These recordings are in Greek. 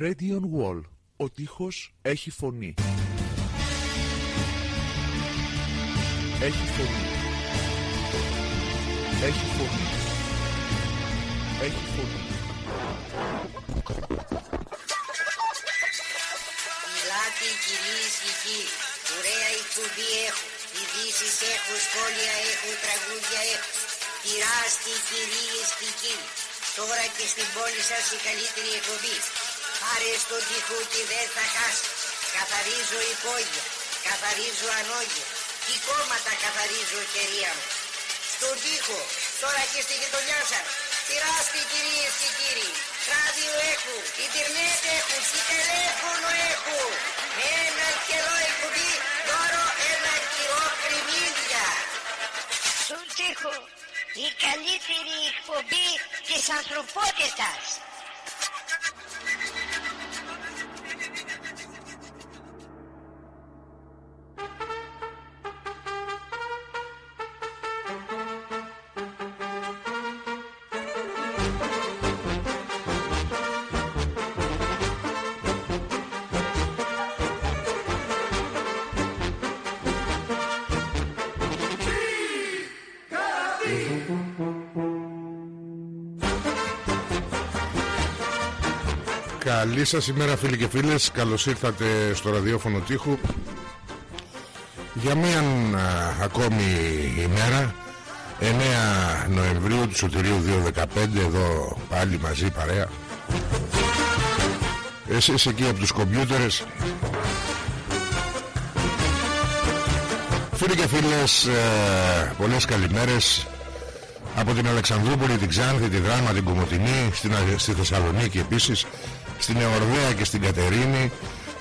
Radion Wall. Ο τείχος έχει φωνή. Έχει φωνή. Έχει φωνή. Έχει φωνή. Μιλάτε κυρίες και κύριοι. Ωραία εκπομπή έχω. Ειδήσεις έχω, σχόλια έχω, τραγούδια έχω. Τυράστε κυρίες και κύριοι. Τώρα και στην πόλη σας η καλύτερη εκπομπή. Πάρες στον τοίχο και δεν θα χάσει. Καθαρίζω υπόγεια, καθαρίζω ανόγεια. Τι κόμματα καθαρίζω κυρία μου. Στον τοίχο, τώρα και στη γειτονιά σας. Τυράστε κυρίες και κύριοι. Ράδιο έχουν, ίντερνετ έχουν, τι τηλέφωνο έχουν. Με ένα καιρό εκπομπή, δώρο ένα κιλό κρυμμύδια. Στον τοίχο, η καλύτερη εκπομπή της ανθρωπότητας. Σας. Ημέρα φίλοι και φίλες Καλώς ήρθατε στο ραδιόφωνο τείχου Για μία ακόμη ημέρα 9 Νοεμβρίου του Σωτηρίου 2015 Εδώ πάλι μαζί παρέα. Εσείς εκεί από τους κομπιούτερες. Φίλοι και φίλες ε, Πολλές καλημέρες από την Αλεξανδρούπολη, την Ξάνθη, τη Δράμα, την Κομωτινή, στην, στη Θεσσαλονίκη επίσης, στην Εορδέα και στην Κατερίνη,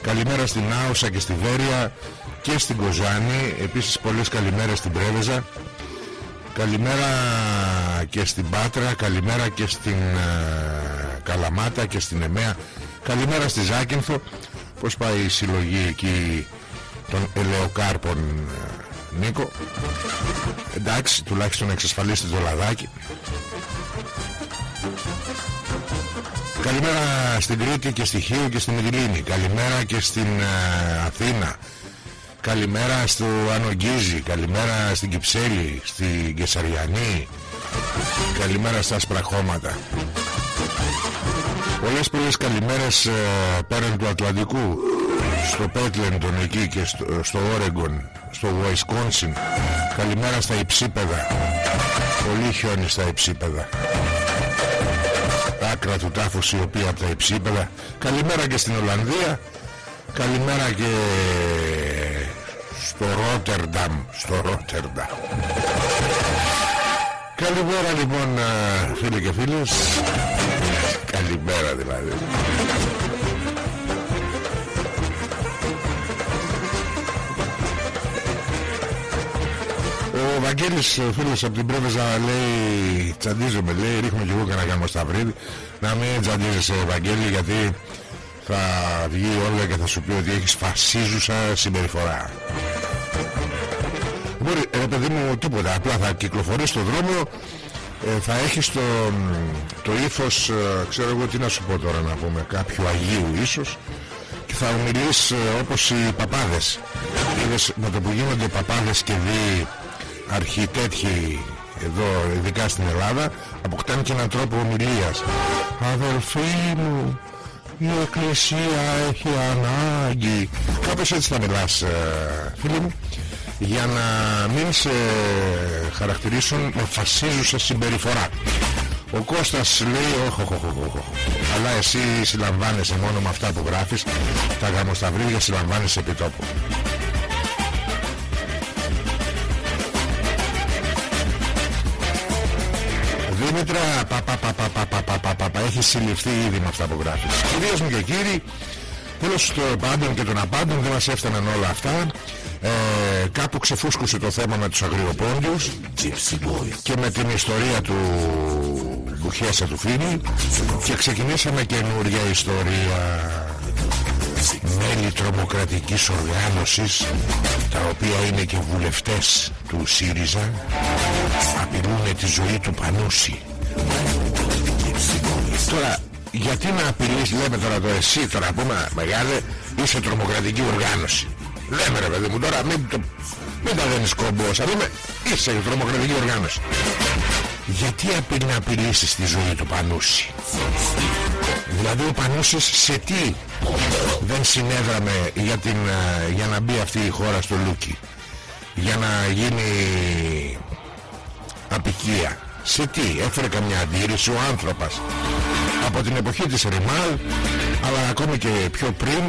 καλημέρα στην Άουσα και στη Βέρεια και στην Κοζάνη, επίσης πολλές καλημέρες στην Πρέβεζα, καλημέρα και στην Πάτρα, καλημέρα και στην ε, Καλαμάτα και στην Εμέα, καλημέρα στη Ζάκυνθο, πώς πάει η συλλογή εκεί των ελαιοκάρπων ε, Νίκο; Εντάξει τουλάχιστον εξασφαλίστε το λαδάκι Καλημέρα στην Κρήτη και στη Χίου και στην Μητυλίνη Καλημέρα και στην uh, Αθήνα. Καλημέρα στο Ανογγίζη Καλημέρα στην Κυψέλη Στην Κεσαριανή. Καλημέρα στα Σπραχώματα Πολλές πολλές καλημέρες uh, πέραν του Ατλαντικού. Στο Πέτλεντον εκεί και στο, στο Όρεγκον στο Βουαϊσκόνσιν καλημέρα στα υψίπεδα. Πολύ χιόνι στα υψίπεδα άκρα του τάφους η οποία από τα υψίπεδα. Καλημέρα και στην Ολλανδία. Καλημέρα και στο Ρότερνταμ στο Ρότερνταμ. Καλημέρα λοιπόν φίλοι και φίλες. Καλημέρα δηλαδή Ο Βαγγέλης φίλος από την Πρέβεζα λέει τσαντίζομαι λέει ρίχνουμε κι εγώ κανένα γάμο στα βρύδι να μην τσαντίζεσαι Βαγγέλη γιατί θα βγει όλα και θα σου πει ότι έχεις φασίζουσα συμπεριφορά. Μπορεί ρε παιδί μου τίποτα. Απλά θα κυκλοφορείς στον δρόμο ε, θα έχεις το, το ήθος ε, ξέρω εγώ τι να σου πω τώρα να πούμε κάποιο Αγίου ίσως και θα ομιλείς ε, όπως οι παπάδες. Είδες με το που γίνονται παπάδες και δει αρχή τέτοιοι εδώ ειδικά στην Ελλάδα αποκτάνε και έναν τρόπο ομιλίας. Αδελφοί μου η εκκλησία έχει ανάγκη κάπως έτσι θα μιλάς ε, φίλοι μου για να μην σε χαρακτηρίσουν με φασίζουσα συμπεριφορά. Ο Κώστας λέει όχ, όχ, όχ, αλλά εσύ συλλαμβάνεσαι μόνο με αυτά που γράφεις τα γαμοσταυρίδια συλλαμβάνεσαι επί τόπου Δήμητρα πα, πα, πα, πα, πα, πα, πα, πα, πα, έχει συλληφθεί ήδη με αυτά που γράφεις. Κυρίες μου και κύριοι Τέλος των πάντων και των απάντων δεν μας έφταναν όλα αυτά. Ε, Κάπου ξεφούσκωσε το θέμα με τους αγριοπόντιους Και με την ιστορία του Μπουχέσα του Φίνη Και ξεκινήσαμε καινούργια ιστορία Μέλη τρομοκρατικής οργάνωσης Τα οποία είναι και βουλευτές του ΣΥΡΙΖΑ Απειλούν τη ζωή του Πανούση. Τώρα γιατί να απειλείς λέμε τώρα το εσύ τώρα πούμε μεγάλε είσαι τρομοκρατική οργάνωση. Λέμε ρε παιδί μου τώρα μην, το, μην τα δένεις κομπός αλλά πούμε είσαι τρομοκρατική οργάνωση. Γιατί απειλεί να απειλήσεις τη ζωή του Πανούση; Δηλαδή ο Πανούσης σε τι δεν συνέδραμε για, την, ε, για να μπει αυτή η χώρα στο Λούκι. Για να γίνει απικία. Σε τι έφερε καμιά αντίρρηση ο άνθρωπος. Από την εποχή της Ρημάλ αλλά ακόμη και πιο πριν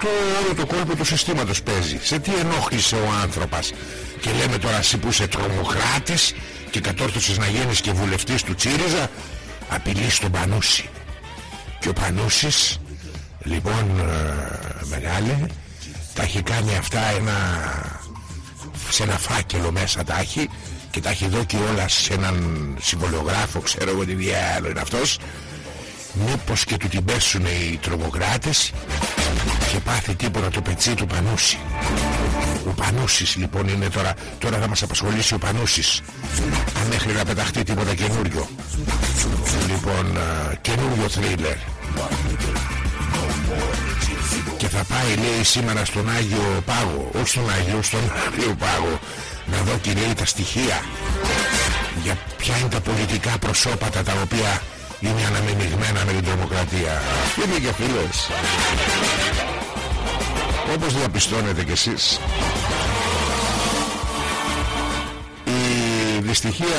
το όλο το κόλπο του συστήματος παίζει. Σε τι ενόχλησε ο άνθρωπος. Και λέμε τώρα εσύ που είσαι τρομοκράτης και κατόρθωσες να γίνεις και βουλευτής του Τσίριζα απειλείς τον Πανούση. Και ο Πανούσης λοιπόν ε, μεγάλε τα έχει κάνει αυτά ένα, σε ένα φάκελο μέσα τα έχει και τα έχει δω και όλα σε έναν συμβολιογράφο ξέρω εγώ τι διάλογο είναι αυτός. Μήπως και του την πέσουν οι τρομοκράτες και πάθει τίποτα το πετσί του Πανούση ο Πανούσης λοιπόν είναι τώρα. Τώρα θα μας απασχολήσει ο Πανούσης. Αν μέχρι να πεταχτεί τίποτα καινούριο. Λοιπόν καινούριο θρίλερ. Και θα πάει λέει σήμερα στον Άγιο Πάγο. Όχι στον Άγιο, στον Άγιο Πάγο. Να δω και λέει τα στοιχεία. Για ποια είναι τα πολιτικά προσώπατα τα οποία είναι αναμειγμένα με την τρομοκρατία. Φίλοι και φίλες όπως διαπιστώνετε κι εσείς η δυστυχία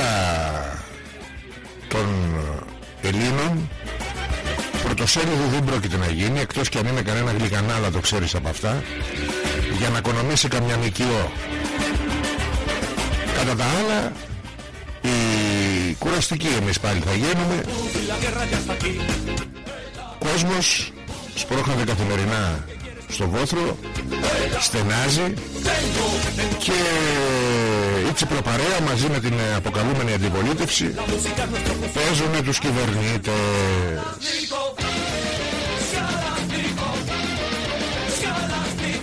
των Ελλήνων πρωτοσέλιδο δεν πρόκειται να γίνει εκτός και αν είναι κανένα γλυκανάλα το ξέρεις από αυτά για να οικονομήσει καμιά μικιό. Κατά τα άλλα η κουραστική εμείς πάλι θα γίνουμε. Κόσμος σπρώχνεται καθημερινά στο βόθρο στενάζει και η τσιπροπαρέα μαζί με την αποκαλούμενη αντιπολίτευση παίζουν τους κυβερνήτες.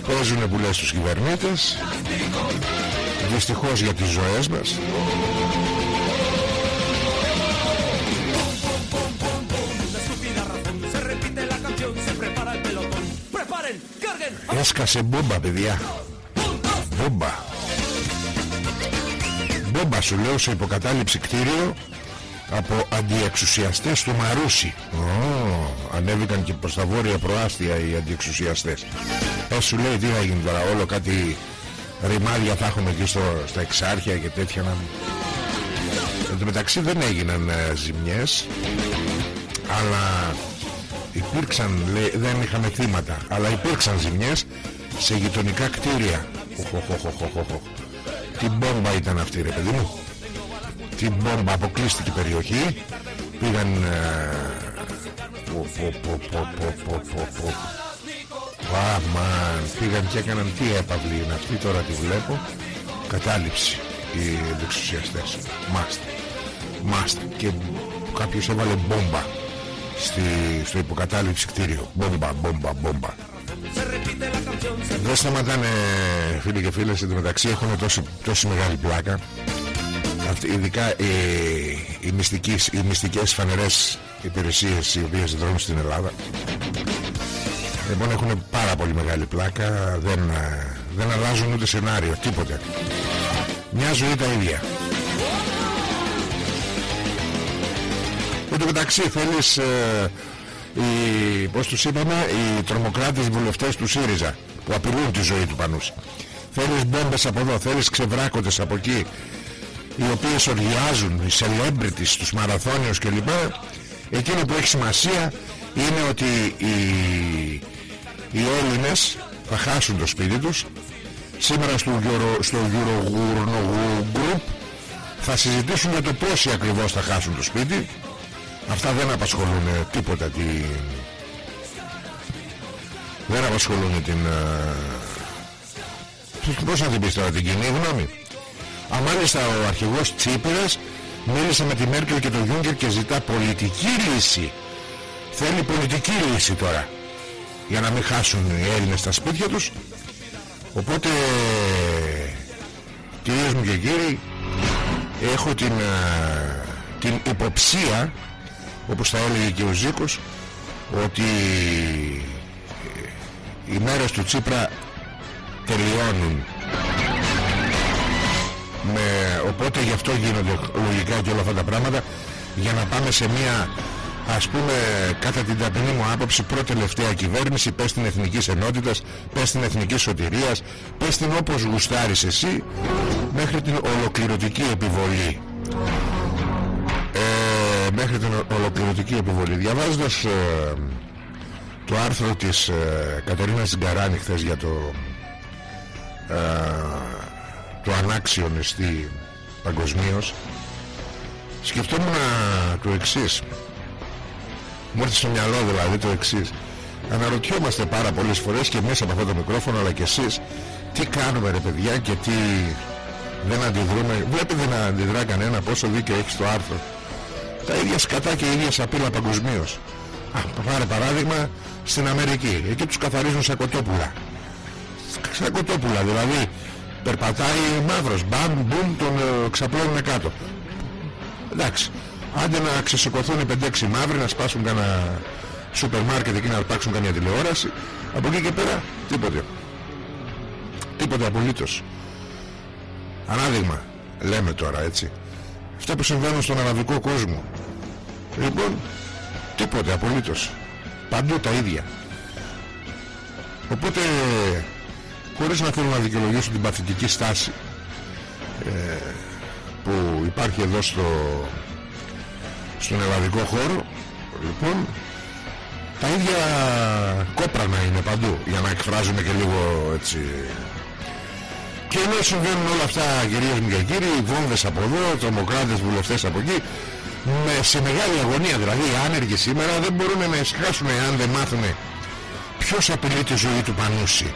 Παίζουν που λες τους κυβερνήτες δυστυχώς για τις ζωές μας Έσκασε μπόμπα παιδιά. Μπόμπα Μπόμπα σου λέω σε υποκατάληψη κτίριο από αντιεξουσιαστές του Μαρούσι. Oh, ανέβηκαν και προς τα βόρεια προάστια οι αντιεξουσιαστές. Ε σου λέει τι θα γίνει τώρα όλο κάτι ρημάδια θα έχουμε εκεί στο, στα εξάρχεια και τέτοια να... Εν τω μεταξύ δεν έγιναν ε, ζημιές αλλά υπήρξαν, λέει, δεν είχαμε θύματα αλλά υπήρξαν ζημιές σε γειτονικά κτίρια. Τι μπόμπα ήταν αυτή ρε παιδί μου. Τι μπόμπα αποκλείστηκε περιοχή. Πήγαν Αμάν πήγαν και έκαναν τι έπαυλη είναι αυτή τώρα τη βλέπω. Κατάληψη οι εξουσιαστές μάστε. Μάστε. Και κάποιος έβαλε μπόμπα στη, στο υποκατάληψη κτίριο. Μπόμπα μπόμπα μπόμπα. Δεν σταματάνε φίλοι και φίλες μεταξύ έχουν τόση, τόση μεγάλη πλάκα. Αυτή, ειδικά οι, οι, μυστικές, οι μυστικές φανερές υπηρεσίες οι οποίες δρούν στην Ελλάδα λοιπόν έχουν πάρα πολύ μεγάλη πλάκα. Δεν, δεν αλλάζουν ούτε σενάριο τίποτε μια ζωή τα ίδια Εν τω μεταξύ θέλεις ε, οι, πώς τους είπαμε οι τρομοκράτες βουλευτές του ΣΥΡΙΖΑ που απειλούν τη ζωή του Πανούση. Θέλεις μπόμπες από εδώ θέλεις ξεβράκοντες από εκεί οι οποίες οργιάζουν οι celebrities τους μαραθώνιους κλπ. Εκείνο που έχει σημασία είναι ότι οι, οι Έλληνες θα χάσουν το σπίτι τους. Σήμερα στο, Euro, στο Group θα συζητήσουν για το πόσοι ακριβώς θα χάσουν το σπίτι Αυτά δεν απασχολούν τίποτα την... Δεν απασχολούν την... Πώς να την πεις τώρα την κοινή γνώμη; Α, μάλιστα ο αρχηγός Τσίπρας μίλησε με τη Μέρκελ και τον Γιούγκερ και ζητά πολιτική λύση. Θέλει πολιτική λύση τώρα. Για να μην χάσουν οι Έλληνες τα σπίτια τους. Οπότε, κυρίες μου και κύριοι, έχω την, την υποψία όπως θα έλεγε και ο Ζήκος ότι οι μέρες του Τσίπρα τελειώνουν. Με, οπότε γι' αυτό γίνονται λογικά και όλα αυτά τα πράγματα. Για να πάμε σε μια ας πούμε κατά την ταπεινή μου άποψη πρώτη τελευταία κυβέρνηση πες την εθνικής ενότητας πες την εθνικής σωτηρίας πες την όπως γουστάρεις εσύ μέχρι την ολοκληρωτική επιβολή. ε, μέχρι την ολοκληρωτική επιβολή. Διαβάζοντας ε, το άρθρο της ε, Κατερίνας Γκαράνη χθες για το ε, το ανάξιο νηστή παγκοσμίως σκεφτόμουν το εξής. Μου έρθει στο μυαλό δηλαδή το εξής. Αναρωτιόμαστε πάρα πολλές φορές και μέσα από αυτό το μικρόφωνο αλλά και εσείς τι κάνουμε ρε παιδιά και τι δεν αντιδρούμε. Βλέπετε να αντιδρά κανένα πόσο δίκαιο έχεις στο άρθρο τα ίδια σκατά και η ίδια σαπίλα παγκοσμίως. πάρε παράδειγμα στην Αμερική. Εκεί τους καθαρίζουν σαν κοτόπουλα. Σαν κοτόπουλα δηλαδή περπατάει μαύρος. Μπαμ μπουμ τον ε, ξαπλώνουν κάτω. Εντάξει άντε να ξεσηκωθούν 5-6 μαύροι να σπάσουν κανένα σούπερ μάρκετ εκεί να αρπάξουν καμία τηλεόραση. Από εκεί και πέρα τίποτε. Τίποτε απολύτως. Ανάδειγμα λέμε τώρα έτσι. Αυτά που συμβαίνουν στον αραβικό κόσμο λοιπόν τίποτε απολύτως. Παντού τα ίδια. Οπότε χωρίς να θέλω να δικαιολογήσω την παθητική στάση ε, που υπάρχει εδώ στο, στον ελλαδικό χώρο λοιπόν τα ίδια κόπρανα είναι παντού για να εκφράζουμε και λίγο έτσι. Και ενώ συμβαίνουν όλα αυτά κυρίες μου και κύριοι βόμβες από εδώ, τρομοκράτες βουλευτές από εκεί με, σε μεγάλη αγωνία δηλαδή οι άνεργοι σήμερα δεν μπορούν να εισχάσουν αν δεν μάθουν ποιος απειλεί τη ζωή του Πανούση.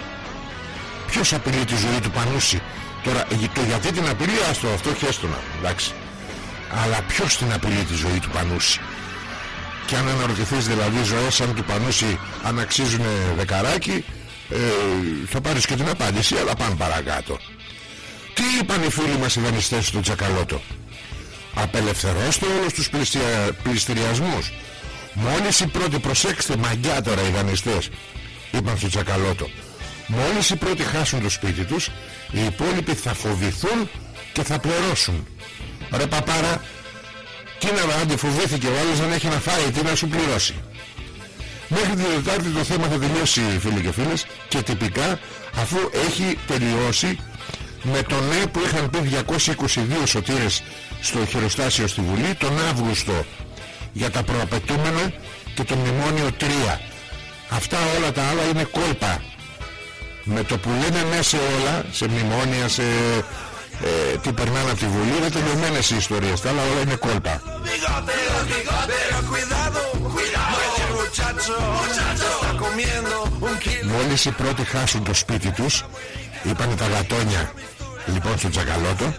Ποιος απειλεί τη ζωή του Πανούση. Τώρα το γιατί την απειλεί άστο αυτό χέστονα εντάξει. Αλλά ποιος την απειλεί τη ζωή του Πανούση. Και αν αναρωτηθείς δηλαδή ζωές σαν του Πανούση αν αξίζουν δεκαράκι ε, θα πάρεις και την απάντηση αλλά πάμε παρακάτω. Τι είπαν οι φίλοι μας οι δανειστές στο Τσακαλώτο απελευθερώστε όλους τους πληστηριασμούς. Μόλις οι πρώτοι προσέξτε μαγκιά τώρα οι δανειστές είπαν στο Τσακαλώτο μόλις οι πρώτοι χάσουν το σπίτι τους οι υπόλοιποι θα φοβηθούν και θα πληρώσουν. Ρε παπάρα τι να αντιφοβήθηκε ο άλλος δεν έχει να φάει τι να σου πληρώσει. Μέχρι την Τετάρτη το θέμα θα τελειώσει φίλοι και φίλες και τυπικά αφού έχει τελειώσει με το ναι που είχαν πει 222 σωτήρες στο χειροστάσιο στη Βουλή τον Αύγουστο για τα προαπαιτούμενα και το μνημόνιο 3. Αυτά όλα τα άλλα είναι κόλπα. Με το που λένε ναι σε όλα, σε μνημόνια, σε ε, τι περνάνε από τη Βουλή, είναι τελειωμένες οι ιστορίες. Τα άλλα όλα είναι κόλπα. Μόλις οι πρώτοι χάσουν το σπίτι τους Είπανε τα γατόνια Λοιπόν στο τσακαλώτο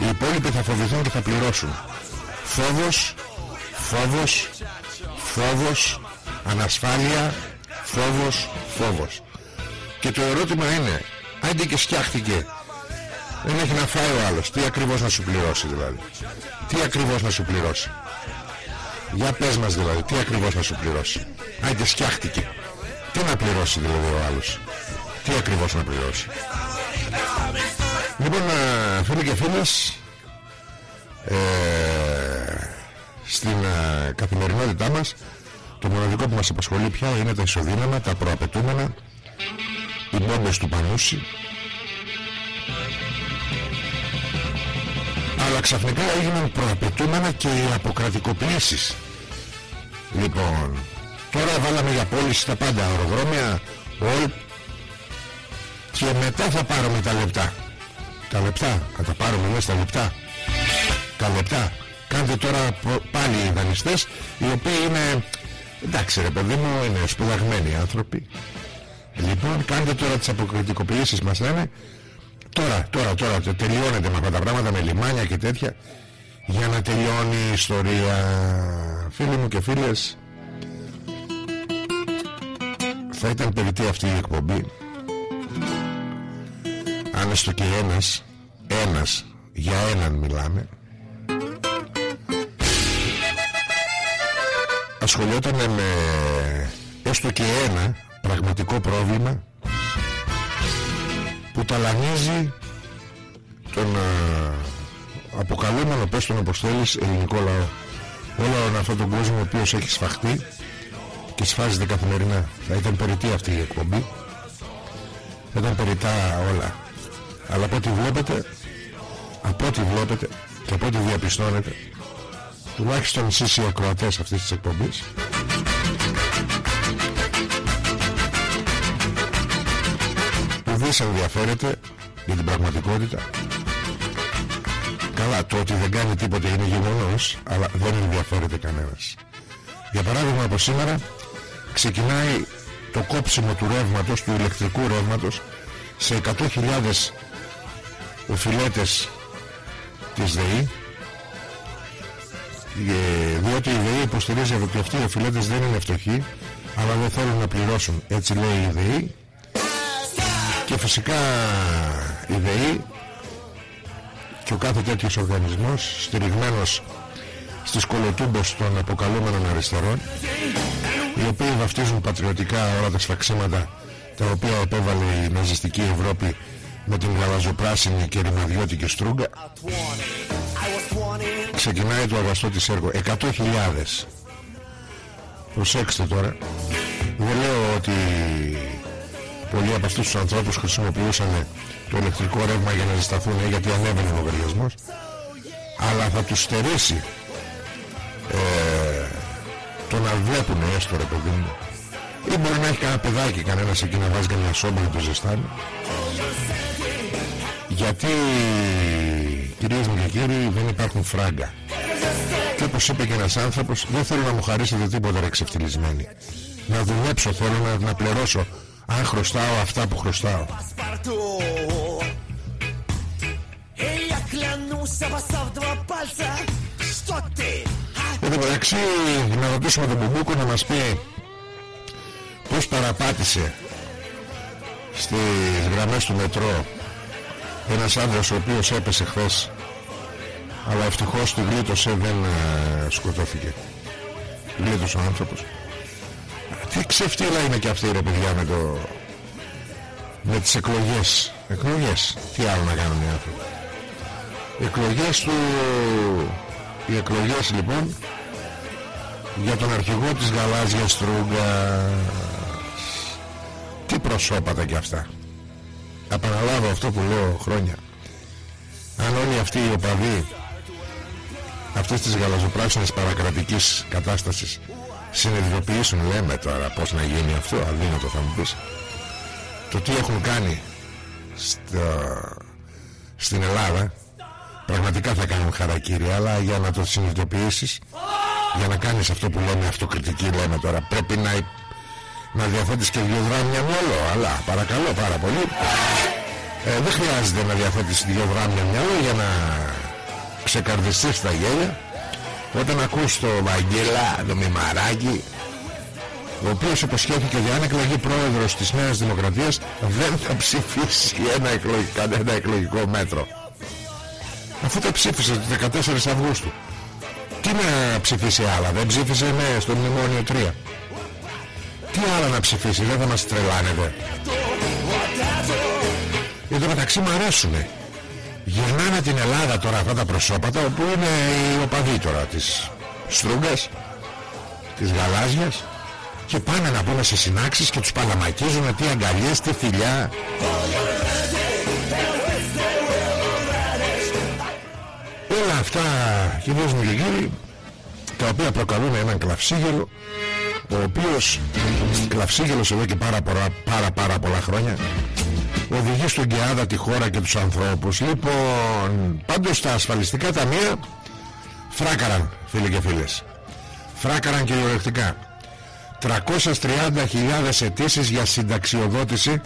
Οι υπόλοιποι θα φοβηθούν και θα πληρώσουν Φόβος Φόβος Φόβος Ανασφάλεια Φόβος Φόβος Και το ερώτημα είναι Άντε και σκιάχτηκε Δεν έχει να φάει ο άλλος Τι ακριβώς να σου πληρώσει δηλαδή Τι ακριβώς να σου πληρώσει για πες μας δηλαδή, τι ακριβώς να σου πληρώσει. Άιντε σκιάχτηκε. Τι να πληρώσει δηλαδή ο άλλος. Τι ακριβώς να πληρώσει. Λοιπόν, φίλοι και φίλες, ε, στην ε, καθημερινότητά μας, το μοναδικό που μας απασχολεί πια είναι τα ισοδύναμα, τα προαπαιτούμενα, οι μπόμπες του Πανούση, αλλά ξαφνικά έγιναν προαπαιτούμενα και οι αποκρατικοποιήσεις. Λοιπόν τώρα βάλαμε για πώληση τα πάντα αεροδρόμια all και μετά θα πάρουμε τα λεπτά τα λεπτά. Θα τα πάρουμε μέσα στα λεπτά. Τα λεπτά. Κάντε τώρα πάλι οι δανειστές οι οποίοι είναι εντάξει ρε παιδί μου είναι σπουδαγμένοι άνθρωποι. Λοιπόν κάντε τώρα τις αποκριτικοποιήσεις μας λένε Τώρα, τώρα, τώρα τελειώνεται με αυτά τα πράγματα με λιμάνια και τέτοια. Για να τελειώνει η ιστορία. Φίλοι μου και φίλες θα ήταν περιττή αυτή η εκπομπή αν έστω και ένας ένας για έναν μιλάμε. Ασχολιόταν με έστω και ένα πραγματικό πρόβλημα που ταλανίζει τον α, αποκαλούμενο πες τον όπως θέλεις ελληνικό λαό. Όλο αυτόν τον κόσμο ο οποίος έχει σφαχτεί και σφάζεται καθημερινά. Θα ήταν περιττή αυτή η εκπομπή. Θα ήταν περιττά όλα αλλά από ό,τι βλέπετε από ό,τι βλέπετε και από ό,τι διαπιστώνετε τουλάχιστον εσείς οι ακροατές αυτής της εκπομπής δεν ενδιαφέρεται για την πραγματικότητα Καλά, το ότι δεν κάνει τίποτε είναι γεγονός, αλλά δεν ενδιαφέρεται κανένας. Για παράδειγμα, από σήμερα ξεκινάει το κόψιμο του ρεύματος, του ηλεκτρικού ρεύματος, σε 100.000 οφειλέτες της ΔΕΗ, ε, διότι η ΔΕΗ υποστηρίζει ότι αυτοί οι οφειλέτες δεν είναι φτωχοί, αλλά δεν θέλουν να πληρώσουν, έτσι λέει η ΔΕΗ, και φυσικά η ΔΕΗ και ο κάθε τέτοιος οργανισμός στηριγμένος στις κολοτούμπες των αποκαλούμενων αριστερών οι οποίοι βαφτίζουν πατριωτικά όλα τα σφαξίματα τα οποία επέβαλε η ναζιστική Ευρώπη με την γαλαζοπράσινη και ρημαδιώτικη στρούγκα ξεκινάει το αγαστό της έργο. 100.000 προσέξτε τώρα. Δεν λέω ότι πολλοί από αυτούς τους ανθρώπους χρησιμοποιούσαν το ηλεκτρικό ρεύμα για να ζεσταθούν γιατί ανέβαινε ο λογαριασμός αλλά θα τους στερήσει ε, το να βλέπουν έστω ρε παιδί μου ή μπορεί να έχει κανένα παιδάκι κανένας εκεί να βάζει κανένα σόμπα να το ζεστάνει. Γιατί κυρίες μου και κύριοι δεν υπάρχουν φράγκα. Και όπως είπε και ένας άνθρωπος δεν θέλω να μου χαρίσετε τίποτα εξευτυλισμένοι να δουλέψω θέλω να, να πληρώσω. Αν χρωστάω αυτά που χρωστάω. Εν τω μεταξύ να ρωτήσουμε τον Μπουμπούκο να μας πει πως παραπάτησε στις γραμμές του μετρό ένας άντρας ο οποίος έπεσε χθες αλλά ευτυχώς του γλίτωσε δεν ε, σκοτώθηκε. Γλίτωσε ο άνθρωπος. Τι ξεφτύλα είναι και αυτή ρε παιδιά με το με τις εκλογές. Εκλογές. Τι άλλο να κάνουν οι άνθρωποι. Εκλογές του οι εκλογές λοιπόν για τον αρχηγό της γαλάζιας τρούγκας τι προσώπατα κι αυτά. Θα παραλάβω αυτό που λέω χρόνια. Αν όλοι αυτοί οι οπαδοί αυτές τις γαλαζοπράσινες παρακρατικής κατάστασης συνειδητοποιήσουν λέμε τώρα πως να γίνει αυτό αδύνατο θα μου πεις το τι έχουν κάνει στην Ελλάδα πραγματικά θα κάνουν χαρακτήρια αλλά για να το συνειδητοποιήσεις για να κάνεις αυτό που λέμε αυτοκριτική λέμε τώρα πρέπει να, να διαθέτεις και δύο δράμια μυαλό αλλά παρακαλώ πάρα πολύ. Ε, δεν χρειάζεται να διαθέτεις δύο δράμια μυαλό για να ξεκαρδιστείς τα γέλια. Όταν ακούς το Βαγγέλα, το Μημαράκι ο οποίος υποσχέθηκε ότι αν εκλογεί πρόεδρος της Νέας Δημοκρατίας δεν θα ψηφίσει ένα εκλογικό, ένα εκλογικό μέτρο. Αφού τα ψήφισες το 14 Αυγούστου τι να ψηφίσει άλλα δεν ψήφισε ναι στο μνημόνιο 3 τι άλλα να ψηφίσει δεν θα μας τρελάνετε. Εδώ μεταξύ μου αρέσουνε. Γυρνάνε την Ελλάδα τώρα αυτά τα προσώπατα όπου είναι οι οπαδοί τώρα της Στρούγκας της Γαλάζιας και πάνε να πούμε σε συνάξεις και τους παλαμακίζουν τι αγκαλιές, τι φιλιά. Όλα αυτά κυρίες μου και κύριοι τα οποία προκαλούν έναν κλαυσίγελο ο οποίος κλαυσίγελος εδώ και πάρα, πάρα, πάρα, πάρα πολλά χρόνια οδηγεί στον Κεάδα τη χώρα και τους ανθρώπους. Λοιπόν πάντως τα ασφαλιστικά ταμεία φράκαραν φίλοι και φίλες. Φράκαραν και διορεκτικά 330.000 αιτήσεις για συνταξιοδότηση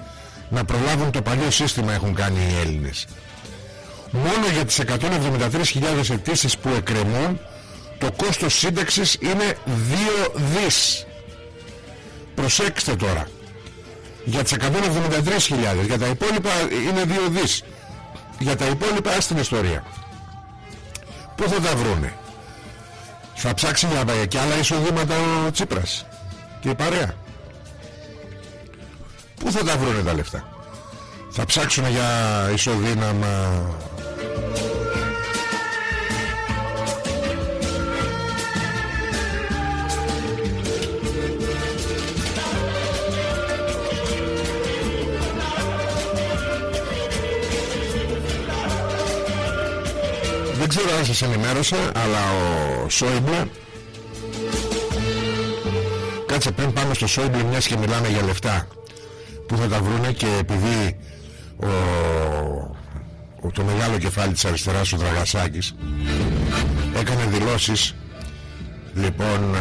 να προλάβουν το παλιό σύστημα έχουν κάνει οι Έλληνες. Μόνο για τις 173.000 αιτήσεις που εκκρεμούν το κόστος σύνταξης είναι 2 δις προσέξτε τώρα για τις 173.000 για τα υπόλοιπα είναι 2 δις για τα υπόλοιπα στην ιστορία πού θα τα βρούνε; Θα ψάξει για και άλλα εισοδήματα ο Τσίπρας και η παρέα. Πού θα τα βρούνε τα λεφτά; Θα ψάξουν για ισοδύναμα ξέρω αν σας ενημέρωσα Αλλά ο Σόιμπλε Κάτσε πριν πάμε στο Σόιμπλε Μιας και μιλάμε για λεφτά Που θα τα βρούνε και επειδή ο, ο, Το μεγάλο κεφάλι της αριστεράς Ο Δραγασάκης Έκανε δηλώσεις Λοιπόν α,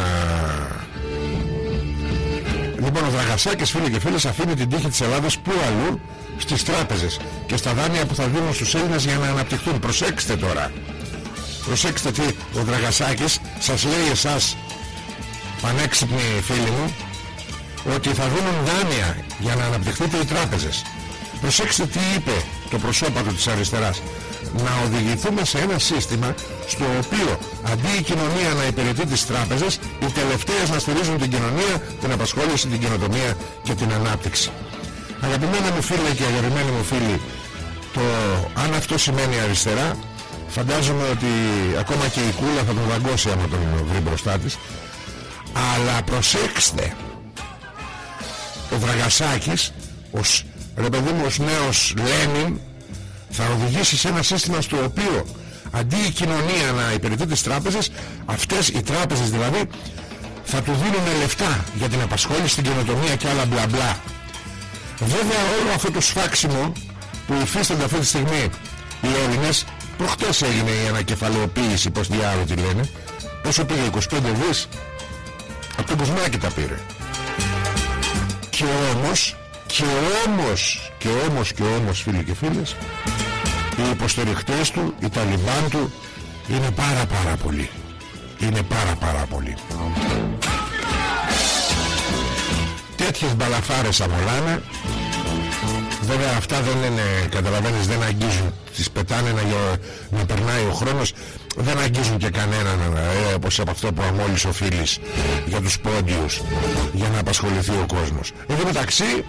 Λοιπόν ο Δραγασάκης φίλοι και φίλες αφήνει την τύχη της Ελλάδας που αλλού στις τράπεζες και στα δάνεια που θα δίνουν στους Έλληνες για να αναπτυχθούν. Προσέξτε τώρα. Προσέξτε τι ο Δραγασάκης σας λέει εσάς πανέξυπνοι φίλοι μου ότι θα δίνουν δάνεια για να αναπτυχθείτε οι τράπεζες. Προσέξτε τι είπε το προσώπατο της αριστεράς. Να οδηγηθούμε σε ένα σύστημα στο οποίο αντί η κοινωνία να υπηρετεί τις τράπεζες οι τελευταίες να στηρίζουν την κοινωνία, την απασχόληση, την κοινοτομία και την ανάπτυξη. Αγαπημένα μου φίλοι και αγαπημένοι μου φίλοι το αν αυτό σημαίνει αριστερά φαντάζομαι ότι ακόμα και η κούλα θα τον δαγκώσει άμα τον βρει μπροστά της. Αλλά προσέξτε ο Δραγασάκης ως, ρε παιδί μου ως νέος Λένιν θα οδηγήσει σε ένα σύστημα στο οποίο αντί η κοινωνία να υπηρετεί τις τράπεζες αυτές οι τράπεζες δηλαδή θα του δίνουν λεφτά για την απασχόληση, την καινοτομία και άλλα μπλα μπλα. Βέβαια όλο αυτό το σφάξιμο που υφίστανται αυτή τη στιγμή οι Έλληνες προχτές έγινε η ανακεφαλαιοποίηση πως διάλογο τη λένε. Πόσο πήγε 25 δις από το Κοσμάκι τα πήρε. Και όμως και όμως και όμως και όμως φίλοι και φίλες οι υποστηριχτές του οι Ταλιμπάν του είναι πάρα πάρα πολύ είναι πάρα πάρα πολύ τέτοιες μπαλαφάρες αμολάνε βέβαια αυτά δεν είναι καταλαβαίνεις δεν αγγίζουν. Τις πετάνε να, να περνάει ο χρόνος. Δεν αγγίζουν και κανέναν ε, όπως από αυτό που αμόλυσε ο Φίλης για τους πόντιους για να απασχοληθεί ο κόσμος. Εδώ μεταξύ